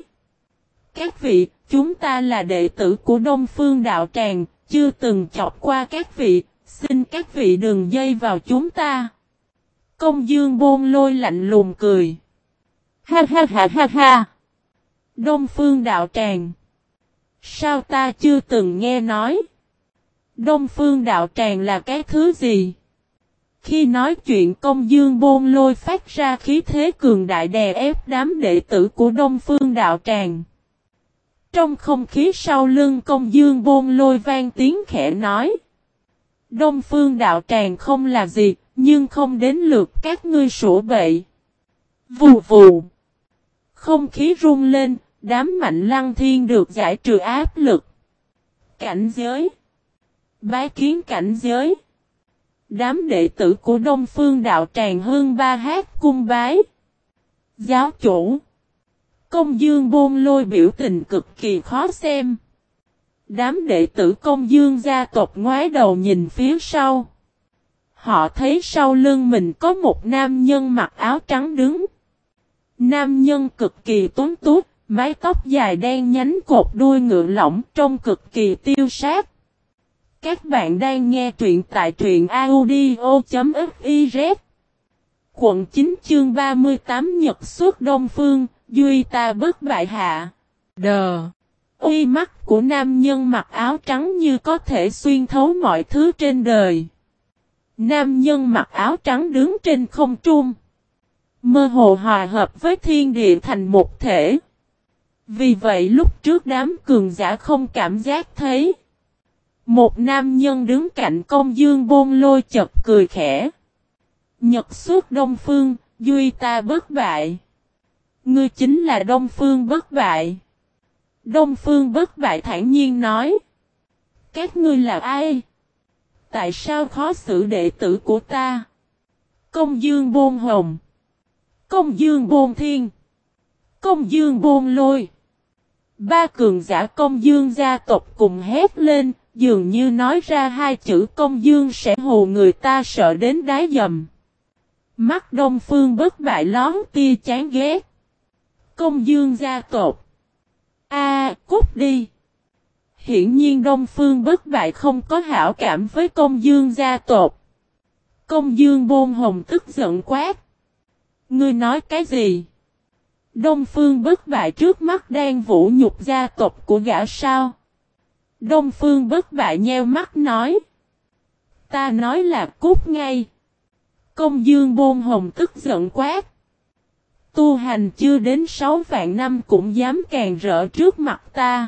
Các vị, chúng ta là đệ tử của Đông Phương Đạo Tràng, chưa từng chọc qua các vị, xin các vị đừng dây vào chúng ta. Công dương bôn lôi lạnh lùng cười. Ha ha ha ha ha. Đông Phương Đạo Tràng. Sao ta chưa từng nghe nói? Đông phương đạo tràng là cái thứ gì? Khi nói chuyện công dương bôn lôi phát ra khí thế cường đại đè ép đám đệ tử của Đông phương đạo tràng. Trong không khí sau lưng công dương bôn lôi vang tiếng khẽ nói. Đông phương đạo tràng không là gì, nhưng không đến lượt các ngươi sổ bậy. Vù vù. Không khí rung lên, Đám mạnh lăng thiên được giải trừ áp lực. Cảnh giới. Bái kiến cảnh giới. Đám đệ tử của Đông Phương Đạo Tràng Hương Ba Hát cung bái. Giáo chủ. Công dương bôn lôi biểu tình cực kỳ khó xem. Đám đệ tử công dương gia tộc ngoái đầu nhìn phía sau. Họ thấy sau lưng mình có một nam nhân mặc áo trắng đứng. Nam nhân cực kỳ tuấn tút, Mái tóc dài đen nhánh cột đuôi ngựa lỏng trông cực kỳ tiêu sát. Các bạn đang nghe truyện tại truyện audio.fif Quận 9 chương 38 Nhật xuất Đông Phương, Duy ta bất bại hạ. Đờ. Uy mắt của nam nhân mặc áo trắng như có thể xuyên thấu mọi thứ trên đời. Nam nhân mặc áo trắng đứng trên không trung. Mơ hồ hòa hợp với thiên địa thành một thể. Vì vậy lúc trước đám cường giả không cảm giác thấy. Một nam nhân đứng cạnh công dương bôn lôi chật cười khẽ. Nhật suốt Đông Phương, Duy ta bất bại. Ngươi chính là Đông Phương bất bại. Đông Phương bất bại thản nhiên nói. Các ngươi là ai? Tại sao khó xử đệ tử của ta? Công dương bôn hồng. Công dương bôn thiên. Công dương bôn lôi. Ba cường giả công dương gia tộc cùng hét lên, dường như nói ra hai chữ công dương sẽ hù người ta sợ đến đáy dầm. Mắt đông phương bất bại lón tia chán ghét. Công dương gia tộc. A, cút đi. Hiển nhiên Đông Phương bất bại không có hảo cảm với công dương gia tộc. Công dương bôn hồng tức giận quát. Ngươi nói cái gì? Đông Phương bất bại trước mắt đang vũ nhục gia tộc của gã sao? Đông Phương bất bại nheo mắt nói. Ta nói là cút ngay. Công dương bôn hồng tức giận quát. Tu hành chưa đến 6 vạn năm cũng dám càng rỡ trước mặt ta.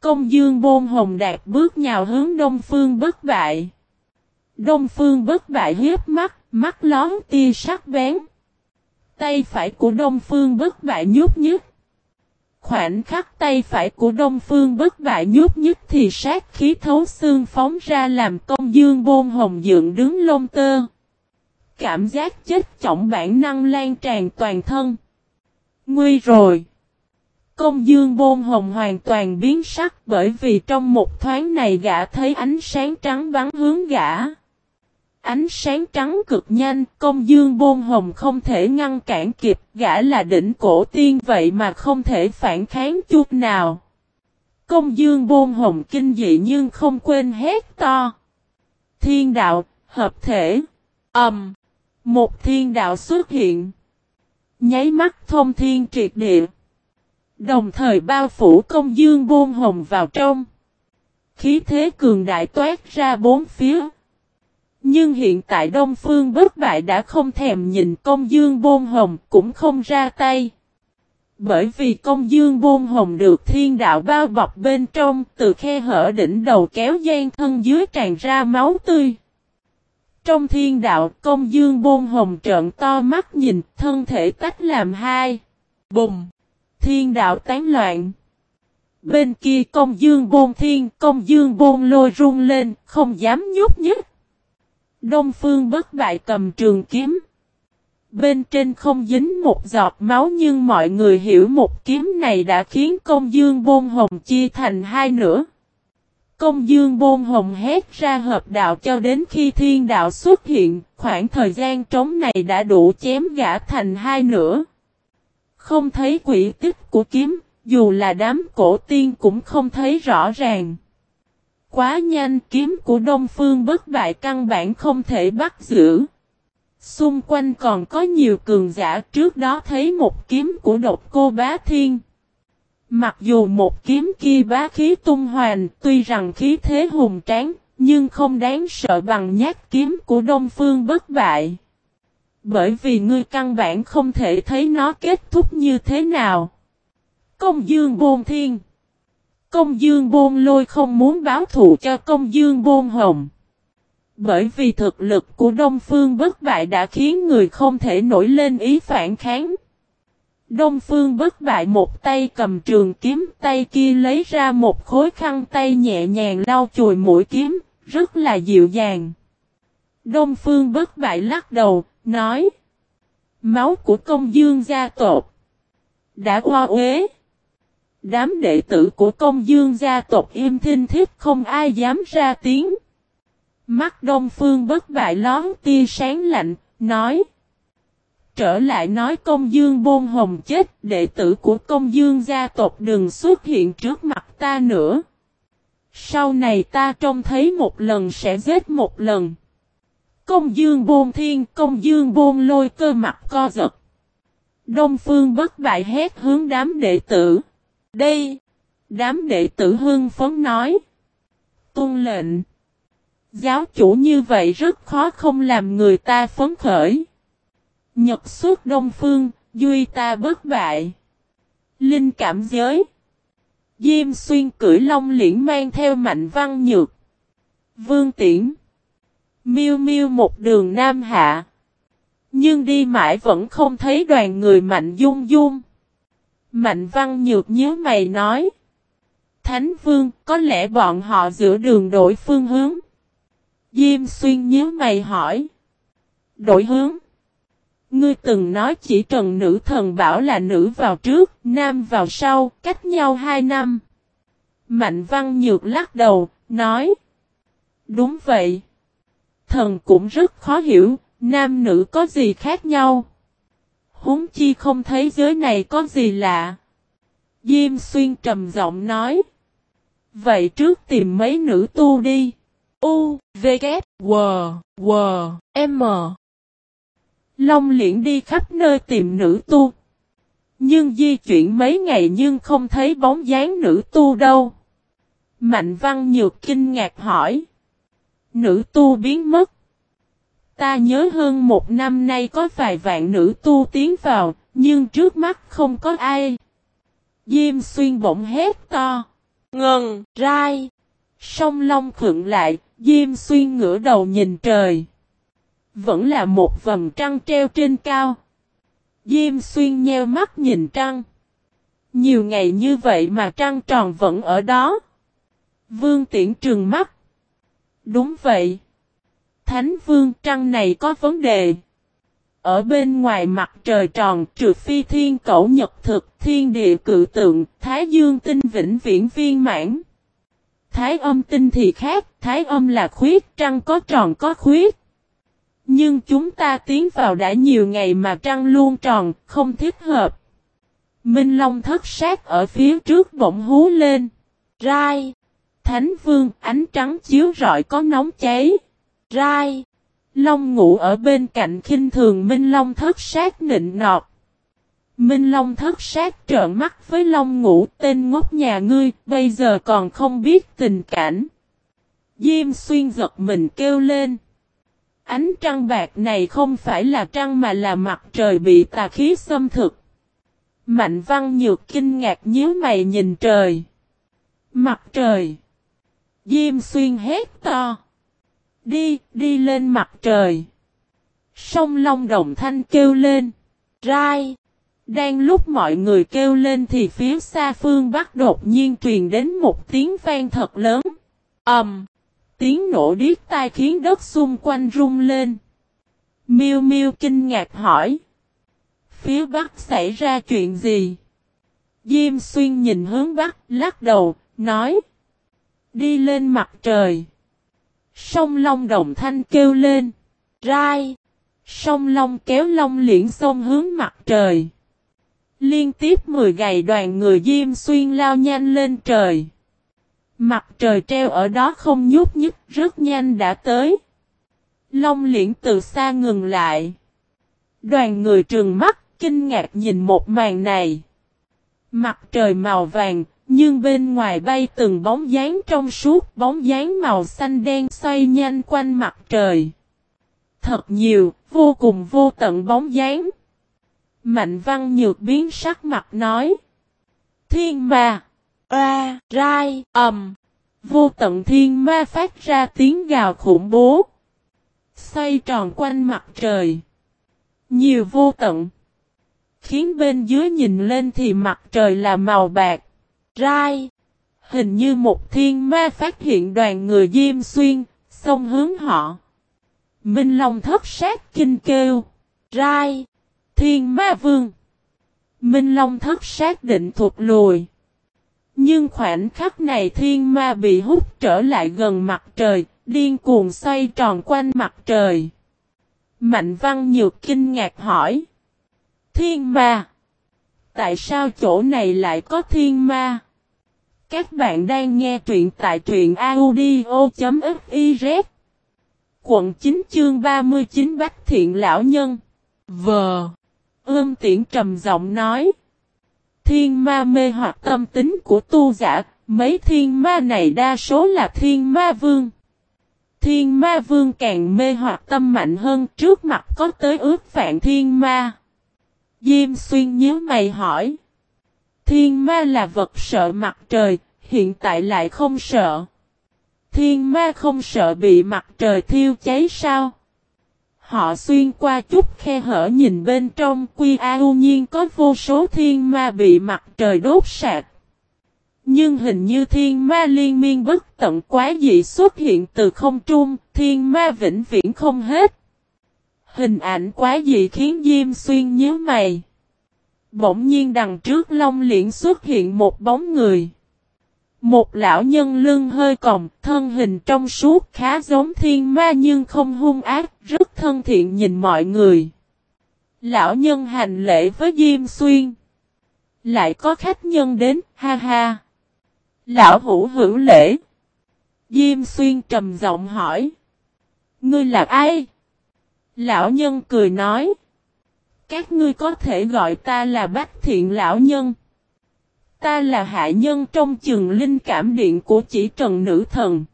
Công dương bôn hồng đạt bước nhào hướng đông phương bất bại. Đông phương bất bại hiếp mắt, mắt lón tia sắc bén. Tay phải của đông phương bất bại nhút nhứt. Khoảnh khắc tay phải của đông phương bất bại nhút nhứt thì sát khí thấu xương phóng ra làm công dương bôn hồng dựng đứng lông tơ. Cảm giác chết trọng bản năng lan tràn toàn thân. Nguy rồi. Công dương bôn hồng hoàn toàn biến sắc bởi vì trong một thoáng này gã thấy ánh sáng trắng bắn hướng gã. Ánh sáng trắng cực nhanh, công dương bôn hồng không thể ngăn cản kịp, gã là đỉnh cổ tiên vậy mà không thể phản kháng chút nào. Công dương bôn hồng kinh dị nhưng không quên hét to. Thiên đạo, hợp thể, ầm, um, một thiên đạo xuất hiện. Nháy mắt thông thiên triệt địa. Đồng thời bao phủ công dương bôn hồng vào trong. Khí thế cường đại toát ra bốn phía. Nhưng hiện tại Đông Phương bất bại đã không thèm nhìn công dương bôn hồng cũng không ra tay. Bởi vì công dương bôn hồng được thiên đạo bao bọc bên trong từ khe hở đỉnh đầu kéo gian thân dưới tràn ra máu tươi. Trong thiên đạo công dương bôn hồng trợn to mắt nhìn thân thể tách làm hai. Bùng! Thiên đạo tán loạn. Bên kia công dương bôn thiên, công dương bôn lôi rung lên, không dám nhúc nhích. Đông phương bất bại cầm trường kiếm. Bên trên không dính một giọt máu nhưng mọi người hiểu một kiếm này đã khiến công dương bôn hồng chia thành hai nửa. Công dương bôn hồng hét ra hợp đạo cho đến khi thiên đạo xuất hiện, khoảng thời gian trống này đã đủ chém gã thành hai nửa. Không thấy quỷ tích của kiếm, dù là đám cổ tiên cũng không thấy rõ ràng. Quá nhanh kiếm của Đông Phương bất bại căn bản không thể bắt giữ. Xung quanh còn có nhiều cường giả trước đó thấy một kiếm của độc cô bá thiên. Mặc dù một kiếm kia bá khí tung hoành, tuy rằng khí thế hùng tráng, nhưng không đáng sợ bằng nhát kiếm của Đông Phương bất bại. Bởi vì ngươi căn bản không thể thấy nó kết thúc như thế nào. Công dương bôn thiên. Công dương bôn lôi không muốn báo thù cho công dương bôn hồng. Bởi vì thực lực của Đông Phương bất bại đã khiến người không thể nổi lên ý phản kháng. Đông Phương bất bại một tay cầm trường kiếm, tay kia lấy ra một khối khăn tay nhẹ nhàng lau chùi mũi kiếm, rất là dịu dàng. Đông Phương bất bại lắc đầu, nói. Máu của công dương gia tộc đã hoa uế. Đám đệ tử của công dương gia tộc im thinh thiết không ai dám ra tiếng. Mắt đông phương bất bại lón tia sáng lạnh, nói. Trở lại nói công dương bôn hồng chết, đệ tử của công dương gia tộc đừng xuất hiện trước mặt ta nữa. Sau này ta trông thấy một lần sẽ giết một lần. Công dương bôn thiên, công dương bôn lôi cơ mặt co giật. Đông phương bất bại hét hướng đám đệ tử. Đây! Đám đệ tử hưng phấn nói. Tôn lệnh. Giáo chủ như vậy rất khó không làm người ta phấn khởi. Nhật suốt đông phương, duy ta bất bại. Linh cảm giới. Diêm xuyên cưỡi long liễn mang theo mạnh văn nhược. Vương tiễn. Miêu miêu một đường nam hạ. Nhưng đi mãi vẫn không thấy đoàn người mạnh dung dung. Mạnh văn nhược nhớ mày nói. Thánh vương, có lẽ bọn họ giữa đường đổi phương hướng. Diêm xuyên nhớ mày hỏi. Đổi hướng. Ngươi từng nói chỉ trần nữ thần bảo là nữ vào trước, nam vào sau, cách nhau hai năm. Mạnh văn nhược lắc đầu, nói. Đúng vậy. Thần cũng rất khó hiểu, nam nữ có gì khác nhau. Húng chi không thấy giới này có gì lạ. Diêm xuyên trầm giọng nói. Vậy trước tìm mấy nữ tu đi. U, V, K, W, W, M. Long liễn đi khắp nơi tìm nữ tu. Nhưng di chuyển mấy ngày nhưng không thấy bóng dáng nữ tu đâu. Mạnh văn nhược kinh ngạc hỏi. Nữ tu biến mất. Ta nhớ hơn một năm nay có vài vạn nữ tu tiến vào, nhưng trước mắt không có ai. Diêm xuyên bỗng hét to. ngừng, rai. Sông Long khựng lại, Diêm xuyên ngửa đầu nhìn trời. Vẫn là một vầng trăng treo trên cao. Diêm xuyên nheo mắt nhìn trăng. Nhiều ngày như vậy mà trăng tròn vẫn ở đó. Vương tiễn trừng mắt. Đúng vậy. Thánh vương trăng này có vấn đề. Ở bên ngoài mặt trời tròn trừ phi thiên cẩu nhật thực thiên địa cự tượng, thái dương tinh vĩnh viễn viên mãn. Thái âm tinh thì khác, thái âm là khuyết, trăng có tròn có khuyết. Nhưng chúng ta tiến vào đã nhiều ngày mà trăng luôn tròn, không thích hợp. Minh Long thất sát ở phía trước bỗng hú lên. Rai. Thánh vương ánh trắng chiếu rọi có nóng cháy. Rai. Long ngủ ở bên cạnh khinh thường Minh Long thất sát nịnh nọt. Minh Long thất sát trợn mắt với Long ngủ tên ngốc nhà ngươi, bây giờ còn không biết tình cảnh. Diêm xuyên giật mình kêu lên. Ánh trăng bạc này không phải là trăng mà là mặt trời bị tà khí xâm thực. Mạnh văn nhược kinh ngạc nhíu mày nhìn trời. Mặt trời. Diêm xuyên hét to. Đi, đi lên mặt trời. Sông Long Đồng Thanh kêu lên. Rai. Đang lúc mọi người kêu lên thì phía xa phương Bắc đột nhiên truyền đến một tiếng vang thật lớn. ầm, um, Tiếng nổ điếc tai khiến đất xung quanh rung lên. Miêu Miêu kinh ngạc hỏi. Phía Bắc xảy ra chuyện gì? Diêm xuyên nhìn hướng Bắc, lắc đầu, nói. Đi lên mặt trời. Sông Long Đồng Thanh kêu lên. Rai. Sông Long kéo Long liễn sông hướng mặt trời. Liên tiếp 10 ngày đoàn người Diêm Xuyên lao nhanh lên trời. Mặt trời treo ở đó không nhúc nhích rất nhanh đã tới. Long liễn từ xa ngừng lại. Đoàn người trừng mắt, kinh ngạc nhìn một màn này. Mặt trời màu vàng, nhưng bên ngoài bay từng bóng dáng trong suốt, bóng dáng màu xanh đen xoay nhanh quanh mặt trời. Thật nhiều, vô cùng vô tận bóng dáng. Mạnh văn nhược biến sắc mặt nói. Thiên mà! Oa rai, ầm. Vô tận thiên ma phát ra tiếng gào khủng bố. Xoay tròn quanh mặt trời. Nhiều vô tận. Khiến bên dưới nhìn lên thì mặt trời là màu bạc. Rai. Hình như một thiên ma phát hiện đoàn người diêm xuyên, xông hướng họ. Minh Long thất sát kinh kêu. Rai. Thiên ma vương. Minh Long thất sát định thụt lùi. Nhưng khoảnh khắc này thiên ma bị hút trở lại gần mặt trời, điên cuồng xoay tròn quanh mặt trời. Mạnh văn nhược kinh ngạc hỏi. Thiên ma. Tại sao chỗ này lại có thiên ma? Các bạn đang nghe truyện tại truyện audio.fiz Quận 9 chương 39 Bách Thiện Lão Nhân Vờ Ưm tiễn trầm giọng nói Thiên ma mê hoặc tâm tính của tu giả Mấy thiên ma này đa số là thiên ma vương Thiên ma vương càng mê hoặc tâm mạnh hơn trước mặt có tới ước phạn thiên ma Diêm xuyên nhớ mày hỏi Thiên ma là vật sợ mặt trời, hiện tại lại không sợ. Thiên ma không sợ bị mặt trời thiêu cháy sao? Họ xuyên qua chút khe hở nhìn bên trong quy ao nhiên có vô số thiên ma bị mặt trời đốt sạc. Nhưng hình như thiên ma liên miên bất tận quá dị xuất hiện từ không trung, thiên ma vĩnh viễn không hết. Hình ảnh quá dị khiến Diêm Xuyên nhớ mày. Bỗng nhiên đằng trước Long Liễn xuất hiện một bóng người. Một lão nhân lưng hơi còng, thân hình trong suốt khá giống thiên ma nhưng không hung ác, rất thân thiện nhìn mọi người. Lão nhân hành lễ với Diêm Xuyên. Lại có khách nhân đến, ha ha. Lão hữu hữu lễ. Diêm Xuyên trầm giọng hỏi. Ngươi là ai? Lão nhân cười nói. Các ngươi có thể gọi ta là bách thiện lão nhân. Ta là hạ nhân trong trường linh cảm điện của chỉ trần nữ thần.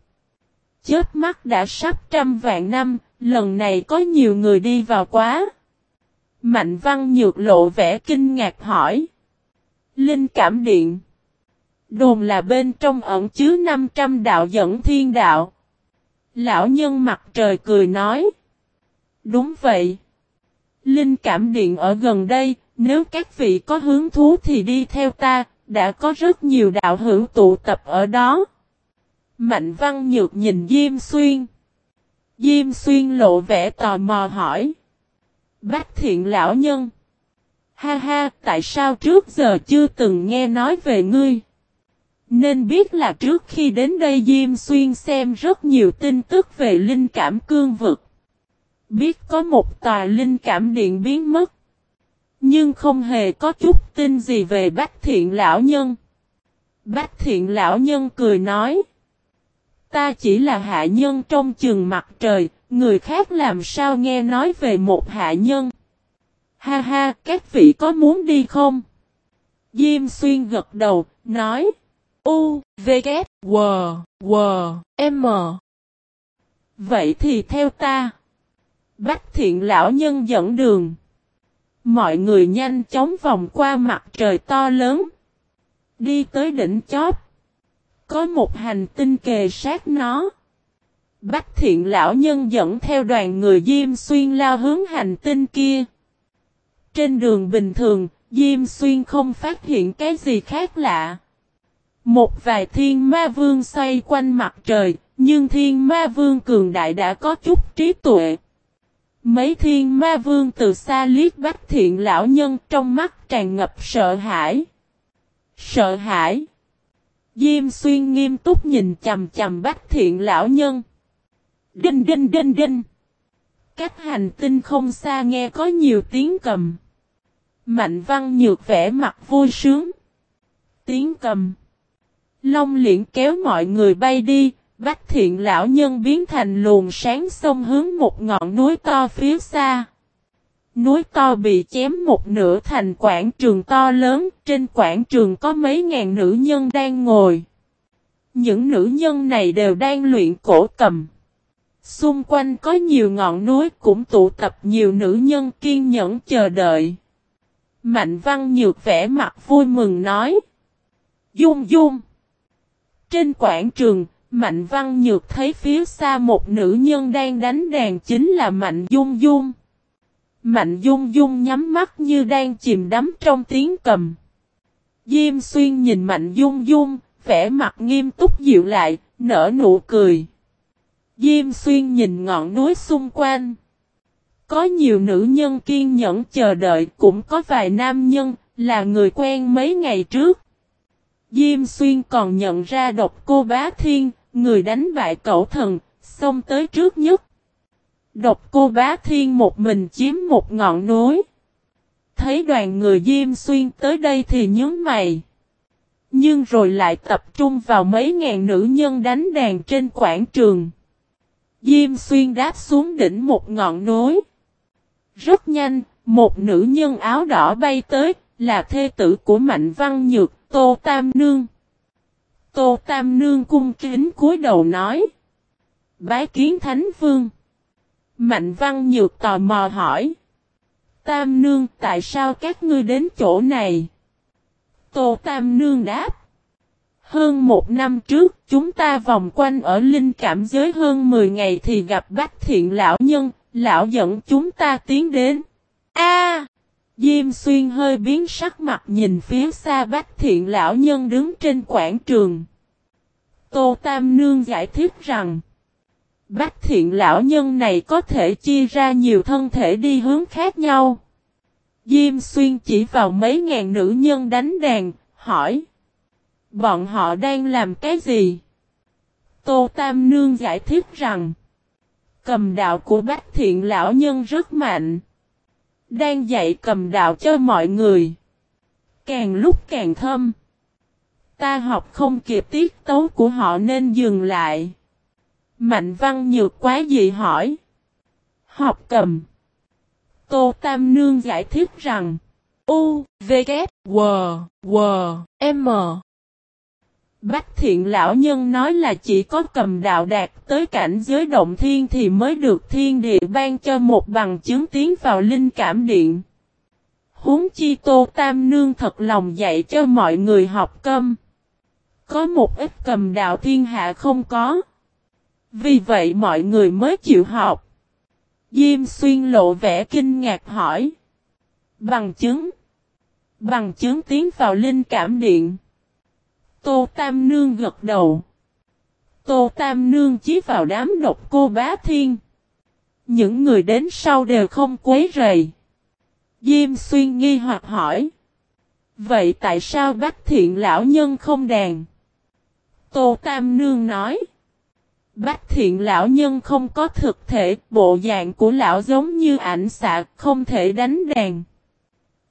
Chết mắt đã sắp trăm vạn năm, lần này có nhiều người đi vào quá. Mạnh văn nhược lộ vẻ kinh ngạc hỏi. Linh cảm điện. Đồn là bên trong ẩn chứa 500 đạo dẫn thiên đạo. Lão nhân mặt trời cười nói. Đúng vậy. Linh cảm điện ở gần đây, nếu các vị có hứng thú thì đi theo ta, đã có rất nhiều đạo hữu tụ tập ở đó. Mạnh văn nhược nhìn Diêm Xuyên. Diêm Xuyên lộ vẻ tò mò hỏi. Bách thiện lão nhân. Ha ha, tại sao trước giờ chưa từng nghe nói về ngươi? Nên biết là trước khi đến đây Diêm Xuyên xem rất nhiều tin tức về linh cảm cương vực. Biết có một tòa linh cảm điện biến mất. Nhưng không hề có chút tin gì về bách thiện lão nhân. Bách thiện lão nhân cười nói. Ta chỉ là hạ nhân trong chừng mặt trời, người khác làm sao nghe nói về một hạ nhân. Ha ha, các vị có muốn đi không? Diêm xuyên gật đầu, nói. U, V, K, W, W, M. Vậy thì theo ta. Bách thiện lão nhân dẫn đường. Mọi người nhanh chóng vòng qua mặt trời to lớn. Đi tới đỉnh chóp. Có một hành tinh kề sát nó. Bách thiện lão nhân dẫn theo đoàn người Diêm Xuyên lao hướng hành tinh kia. Trên đường bình thường, Diêm Xuyên không phát hiện cái gì khác lạ. Một vài thiên ma vương xoay quanh mặt trời, nhưng thiên ma vương cường đại đã có chút trí tuệ. Mấy thiên ma vương từ xa liếc bách thiện lão nhân trong mắt tràn ngập sợ hãi. Sợ hãi. Diêm xuyên nghiêm túc nhìn chầm chầm bách thiện lão nhân. Đinh đinh đinh đinh. Cách hành tinh không xa nghe có nhiều tiếng cầm. Mạnh văn nhược vẻ mặt vui sướng. Tiếng cầm. Long liễn kéo mọi người bay đi, Bách thiện lão nhân biến thành luồng sáng sông hướng một ngọn núi to phía xa. Núi to bị chém một nửa thành quảng trường to lớn, trên quảng trường có mấy ngàn nữ nhân đang ngồi. Những nữ nhân này đều đang luyện cổ cầm. Xung quanh có nhiều ngọn núi cũng tụ tập nhiều nữ nhân kiên nhẫn chờ đợi. Mạnh văn nhược vẻ mặt vui mừng nói. Dung dung. Trên quảng trường, Mạnh Văn Nhược thấy phía xa một nữ nhân đang đánh đàn chính là Mạnh Dung Dung. Mạnh Dung Dung nhắm mắt như đang chìm đắm trong tiếng cầm. Diêm Xuyên nhìn Mạnh Dung Dung, vẻ mặt nghiêm túc dịu lại, nở nụ cười. Diêm Xuyên nhìn ngọn núi xung quanh. Có nhiều nữ nhân kiên nhẫn chờ đợi, cũng có vài nam nhân, là người quen mấy ngày trước. Diêm Xuyên còn nhận ra độc cô bá thiên, người đánh bại cẩu thần, xông tới trước nhất. Độc cô bá thiên một mình chiếm một ngọn núi. Thấy đoàn người Diêm Xuyên tới đây thì nhớ mày. Nhưng rồi lại tập trung vào mấy ngàn nữ nhân đánh đàn trên quảng trường. Diêm Xuyên đáp xuống đỉnh một ngọn núi. Rất nhanh, một nữ nhân áo đỏ bay tới, là thê tử của Mạnh Văn Nhược, Tô Tam Nương. Tô Tam Nương cung kính cúi đầu nói. Bái kiến Thánh Vương. Mạnh Văn Nhược tò mò hỏi. Tam Nương tại sao các ngươi đến chỗ này? Tô Tam Nương đáp. Hơn một năm trước chúng ta vòng quanh ở linh cảm giới hơn 10 ngày thì gặp bách thiện lão nhân, lão dẫn chúng ta tiến đến. A Diêm xuyên hơi biến sắc mặt nhìn phía xa bách thiện lão nhân đứng trên quảng trường. Tô Tam Nương giải thích rằng, bách thiện lão nhân này có thể chia ra nhiều thân thể đi hướng khác nhau. Diêm xuyên chỉ vào mấy ngàn nữ nhân đánh đàn, hỏi. Bọn họ đang làm cái gì? Tô Tam Nương giải thích rằng, cầm đạo của bách thiện lão nhân rất mạnh. Đang dạy cầm đạo cho mọi người. Càng lúc càng thâm. Ta học không kịp tiết tấu của họ nên dừng lại. Mạnh văn nhược quá gì hỏi. Học cầm. Tô Tam Nương giải thích rằng. U, V, K, W, W, M. Bách thiện lão nhân nói là chỉ có cầm đạo đạt tới cảnh giới động thiên thì mới được thiên địa ban cho một bằng chứng tiến vào linh cảm điện. Huống chi tô tam nương thật lòng dạy cho mọi người học câm. Có một ít cầm đạo thiên hạ không có. Vì vậy mọi người mới chịu học. Diêm xuyên lộ vẻ kinh ngạc hỏi. Bằng chứng. Bằng chứng tiến vào linh cảm điện. Tô Tam Nương gật đầu. Tô Tam Nương chí vào đám độc cô bá thiên. Những người đến sau đều không quấy rầy. Diêm xuyên nghi hoặc hỏi. Vậy tại sao bác thiện lão nhân không đàn? Tô Tam Nương nói. Bách thiện lão nhân không có thực thể, bộ dạng của lão giống như ảnh xạ, không thể đánh đàn.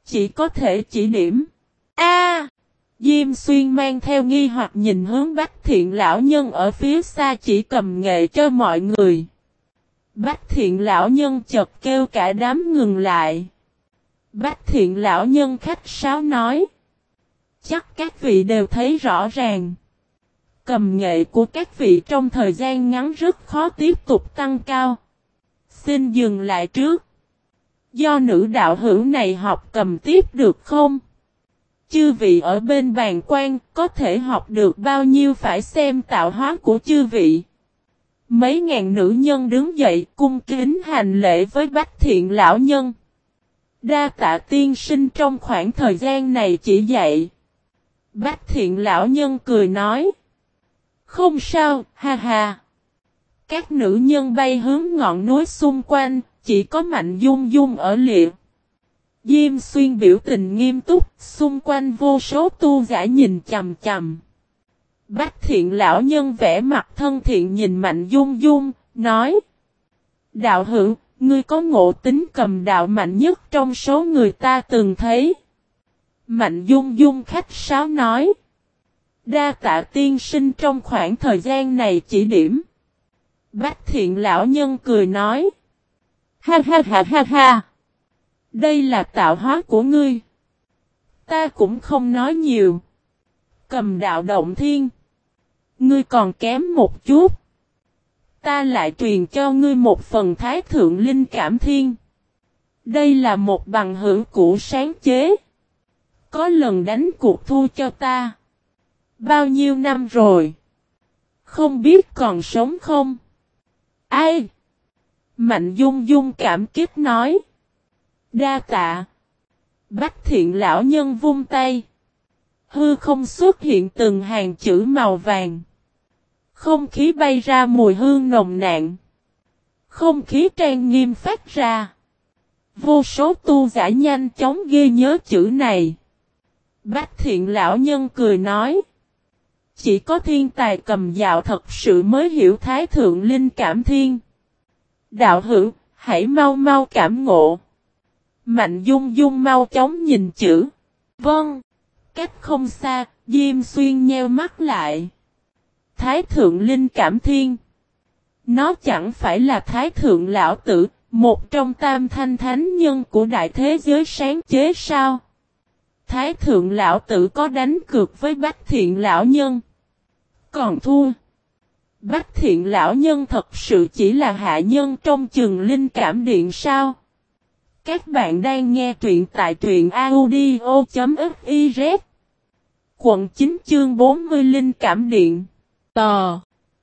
Chỉ có thể chỉ điểm. A Diêm xuyên mang theo nghi hoặc nhìn hướng bách thiện lão nhân ở phía xa chỉ cầm nghệ cho mọi người. Bách thiện lão nhân chợt kêu cả đám ngừng lại. Bách thiện lão nhân khách sáo nói. Chắc các vị đều thấy rõ ràng. Cầm nghệ của các vị trong thời gian ngắn rất khó tiếp tục tăng cao. Xin dừng lại trước. Do nữ đạo hữu này học cầm tiếp được không? Chư vị ở bên bàn quan có thể học được bao nhiêu phải xem tạo hóa của chư vị. Mấy ngàn nữ nhân đứng dậy cung kính hành lễ với bách thiện lão nhân. Đa tạ tiên sinh trong khoảng thời gian này chỉ dạy. Bách thiện lão nhân cười nói. Không sao, ha ha. Các nữ nhân bay hướng ngọn núi xung quanh, chỉ có mạnh dung dung ở liệt. Diêm xuyên biểu tình nghiêm túc, xung quanh vô số tu giả nhìn chầm chầm. Bách thiện lão nhân vẽ mặt thân thiện nhìn mạnh dung dung, nói. Đạo hữu, ngươi có ngộ tính cầm đạo mạnh nhất trong số người ta từng thấy. Mạnh dung dung khách sáo nói. Đa tạ tiên sinh trong khoảng thời gian này chỉ điểm. Bách thiện lão nhân cười nói. Ha ha ha ha ha. Đây là tạo hóa của ngươi. Ta cũng không nói nhiều. Cầm đạo động thiên. Ngươi còn kém một chút. Ta lại truyền cho ngươi một phần thái thượng linh cảm thiên. Đây là một bằng hữu cũ sáng chế. Có lần đánh cuộc thua cho ta. Bao nhiêu năm rồi? Không biết còn sống không? Ai? Mạnh dung dung cảm kích nói. Đa tạ. Bách thiện lão nhân vung tay. Hư không xuất hiện từng hàng chữ màu vàng. Không khí bay ra mùi hương nồng nàn. Không khí trang nghiêm phát ra. Vô số tu giả nhanh chóng ghi nhớ chữ này. Bách thiện lão nhân cười nói. Chỉ có thiên tài cầm dạo thật sự mới hiểu thái thượng linh cảm thiên. Đạo hữu, hãy mau mau cảm ngộ. Mạnh dung dung mau chóng nhìn chữ. Vâng. Cách không xa, Diêm Xuyên nheo mắt lại. Thái thượng linh cảm thiên. Nó chẳng phải là thái thượng lão tử, một trong tam thanh thánh nhân của đại thế giới sáng chế sao? Thái thượng lão tử có đánh cược với bách thiện lão nhân. Còn thua. Bách thiện lão nhân thật sự chỉ là hạ nhân trong chừng linh cảm điện sao? Các bạn đang nghe truyện tại truyện audio.fiz Quận 9 chương 40 Linh Cảm Điện Tò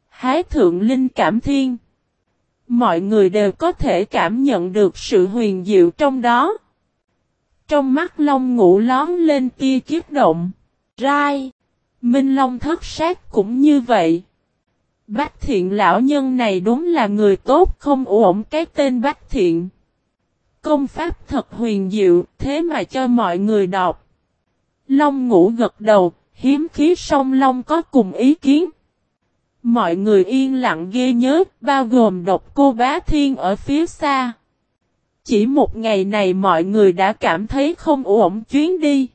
Hái Thượng Linh Cảm Thiên Mọi người đều có thể cảm nhận được sự huyền diệu trong đó. Trong mắt Long ngủ lón lên tia kiếp động. Rai. Minh Long thất sát cũng như vậy. Bách thiện lão nhân này đúng là người tốt không ổn cái tên Bách thiện. Công pháp thật huyền diệu, thế mà cho mọi người đọc. Long ngủ gật đầu, hiếm khí song Long có cùng ý kiến. Mọi người yên lặng ghê nhớ, bao gồm độc cô bá thiên ở phía xa. Chỉ một ngày này mọi người đã cảm thấy không ổn chuyến đi.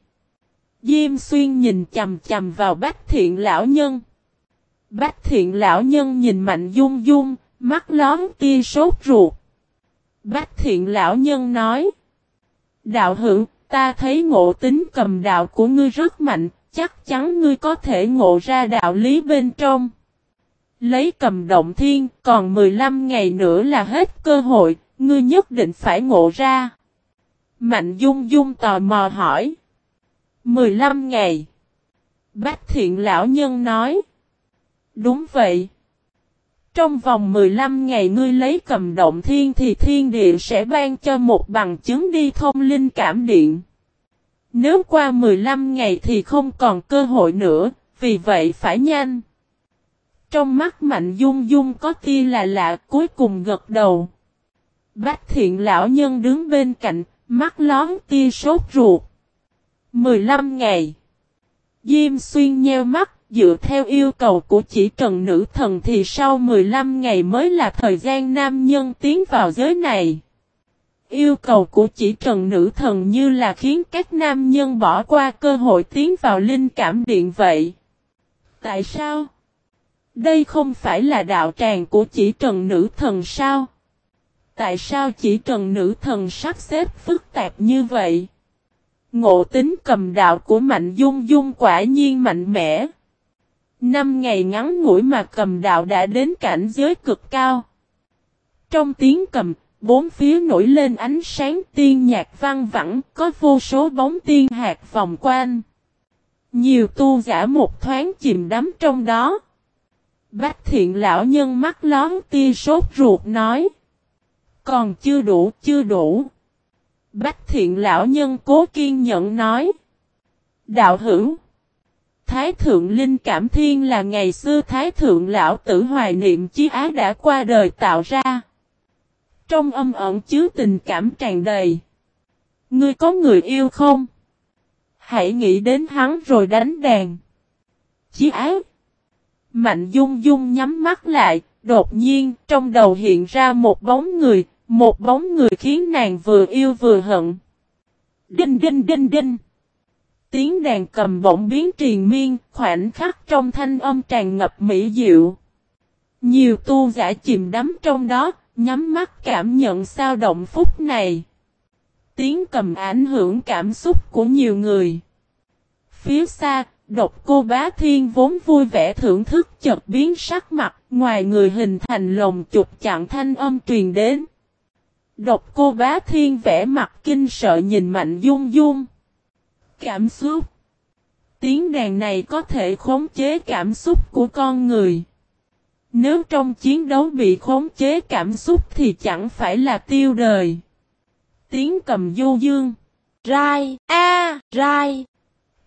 Diêm xuyên nhìn chầm chầm vào bách thiện lão nhân. Bách thiện lão nhân nhìn mạnh dung dung, mắt lón tia sốt ruột. Bách thiện lão nhân nói. Đạo hữu, ta thấy ngộ tính cầm đạo của ngươi rất mạnh, chắc chắn ngươi có thể ngộ ra đạo lý bên trong. Lấy cầm động thiên, còn 15 ngày nữa là hết cơ hội, ngươi nhất định phải ngộ ra. Mạnh dung dung tò mò hỏi. 15 ngày. Bách thiện lão nhân nói. Đúng vậy. Trong vòng 15 ngày ngươi lấy cầm động thiên thì thiên địa sẽ ban cho một bằng chứng đi thông linh cảm điện. Nếu qua 15 ngày thì không còn cơ hội nữa, vì vậy phải nhanh. Trong mắt mạnh dung dung có tia là lạ cuối cùng gật đầu. Bách thiện lão nhân đứng bên cạnh, mắt lón tia sốt ruột. 15 ngày. Diêm xuyên nheo mắt, dựa theo yêu cầu của chỉ trần nữ thần thì sau 15 ngày mới là thời gian nam nhân tiến vào giới này. Yêu cầu của chỉ trần nữ thần như là khiến các nam nhân bỏ qua cơ hội tiến vào linh cảm điện vậy. Tại sao? Đây không phải là đạo tràng của chỉ trần nữ thần sao? Tại sao chỉ trần nữ thần sắp xếp phức tạp như vậy? Ngộ tính cầm đạo của Mạnh Dung Dung quả nhiên mạnh mẽ. Năm ngày ngắn ngủi mà cầm đạo đã đến cảnh giới cực cao. Trong tiếng cầm, bốn phía nổi lên ánh sáng tiên nhạc vang vẳng, có vô số bóng tiên hạt vòng quanh. Nhiều tu giả một thoáng chìm đắm trong đó. Bách thiện lão nhân mắt lón tia sốt ruột nói. Còn chưa đủ, chưa đủ. Bách thiện lão nhân cố kiên nhẫn nói. Đạo hữu. Thái thượng linh cảm thiên là ngày xưa thái thượng lão tử hoài niệm chí á đã qua đời tạo ra. Trong âm ẩn chứa tình cảm tràn đầy. Ngươi có người yêu không? Hãy nghĩ đến hắn rồi đánh đàn. Chí á. Mạnh dung dung nhắm mắt lại, đột nhiên trong đầu hiện ra một bóng người, một bóng người khiến nàng vừa yêu vừa hận. Đinh đinh đinh đinh. Tiếng đàn cầm bỗng biến triền miên, khoảnh khắc trong thanh âm tràn ngập mỹ diệu. Nhiều tu giả chìm đắm trong đó, nhắm mắt cảm nhận sao động phút này. Tiếng cầm ảnh hưởng cảm xúc của nhiều người. Phía xa, độc cô bá thiên vốn vui vẻ thưởng thức chợt biến sắc mặt, ngoài người hình thành lồng chụp chặn thanh âm truyền đến. Độc cô bá thiên vẽ mặt kinh sợ nhìn mạnh dung dung. Cảm xúc. Tiếng đàn này có thể khống chế cảm xúc của con người. Nếu trong chiến đấu bị khống chế cảm xúc thì chẳng phải là tiêu đời. Tiếng cầm du dương. Rai, a, rai.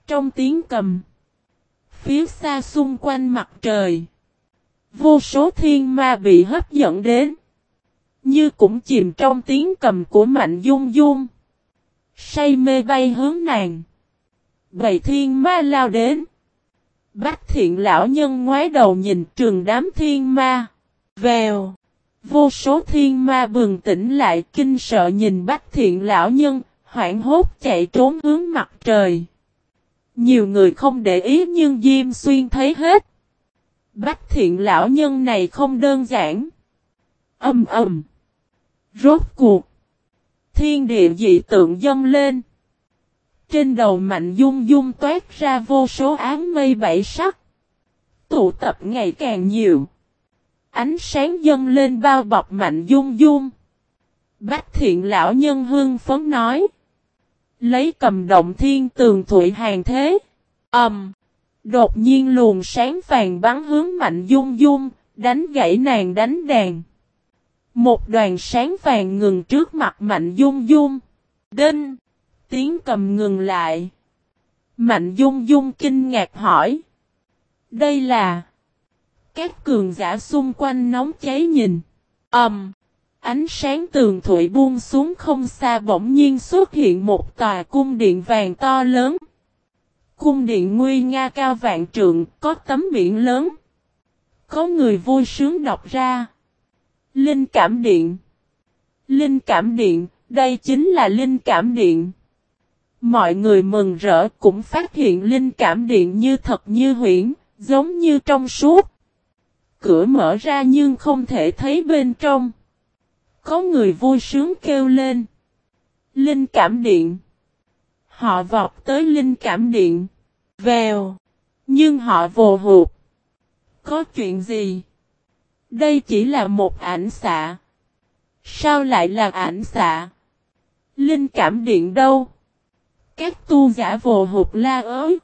Trong tiếng cầm. Phía xa xung quanh mặt trời. Vô số thiên ma bị hấp dẫn đến. Như cũng chìm trong tiếng cầm của mạnh dung dung. Say mê bay hướng nàng. Bầy thiên ma lao đến. Bách thiện lão nhân ngoái đầu nhìn trường đám thiên ma. Vèo. Vô số thiên ma bừng tỉnh lại kinh sợ nhìn bách thiện lão nhân, hoảng hốt chạy trốn hướng mặt trời. Nhiều người không để ý nhưng Diêm Xuyên thấy hết. Bách thiện lão nhân này không đơn giản. Âm ầm. Rốt cuộc. Thiên địa dị tượng dâng lên. Trên đầu mạnh dung dung toát ra vô số áng mây bảy sắc. Tụ tập ngày càng nhiều. Ánh sáng dâng lên bao bọc mạnh dung dung. Bách thiện lão nhân hương phấn nói. Lấy cầm động thiên tường thụy hàng thế. Ẩm. Um, đột nhiên luồng sáng vàng bắn hướng mạnh dung dung, đánh gãy nàng đánh đàn. Một đoàn sáng vàng ngừng trước mặt mạnh dung dung. Đinh tiếng cầm ngừng lại. Mạnh dung dung kinh ngạc hỏi. Đây là... Các cường giả xung quanh nóng cháy nhìn. Ẩm. Um, ánh sáng tường thủy buông xuống không xa bỗng nhiên xuất hiện một tòa cung điện vàng to lớn. Cung điện nguy nga cao vạn trượng, có tấm biển lớn. Có người vui sướng đọc ra. Linh cảm điện. Linh cảm điện, đây chính là linh cảm điện. Mọi người mừng rỡ cũng phát hiện linh cảm điện như thật như huyễn, giống như trong suốt. Cửa mở ra nhưng không thể thấy bên trong. Có người vui sướng kêu lên. Linh cảm điện. Họ vọt tới linh cảm điện. Vèo. Nhưng họ vồ hụt. Có chuyện gì? Đây chỉ là một ảnh xạ. Sao lại là ảnh xạ? Linh cảm điện đâu? Các tu giả vồ hụt la ới.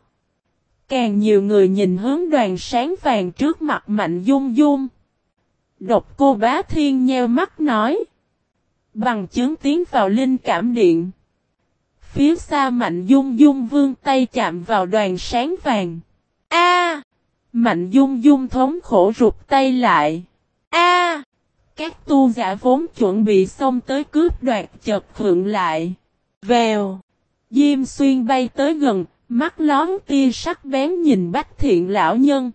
Càng nhiều người nhìn hướng đoàn sáng vàng trước mặt mạnh dung dung. Độc cô bá thiên nheo mắt nói. Bằng chứng tiến vào linh cảm điện. Phía xa mạnh dung dung vương tay chạm vào đoàn sáng vàng. A! mạnh dung dung thống khổ rụt tay lại. A! các tu giả vốn chuẩn bị xông tới cướp đoạt chợt hượng lại. Vèo! Diêm xuyên bay tới gần, mắt lón tia sắc bén nhìn bách thiện lão nhân.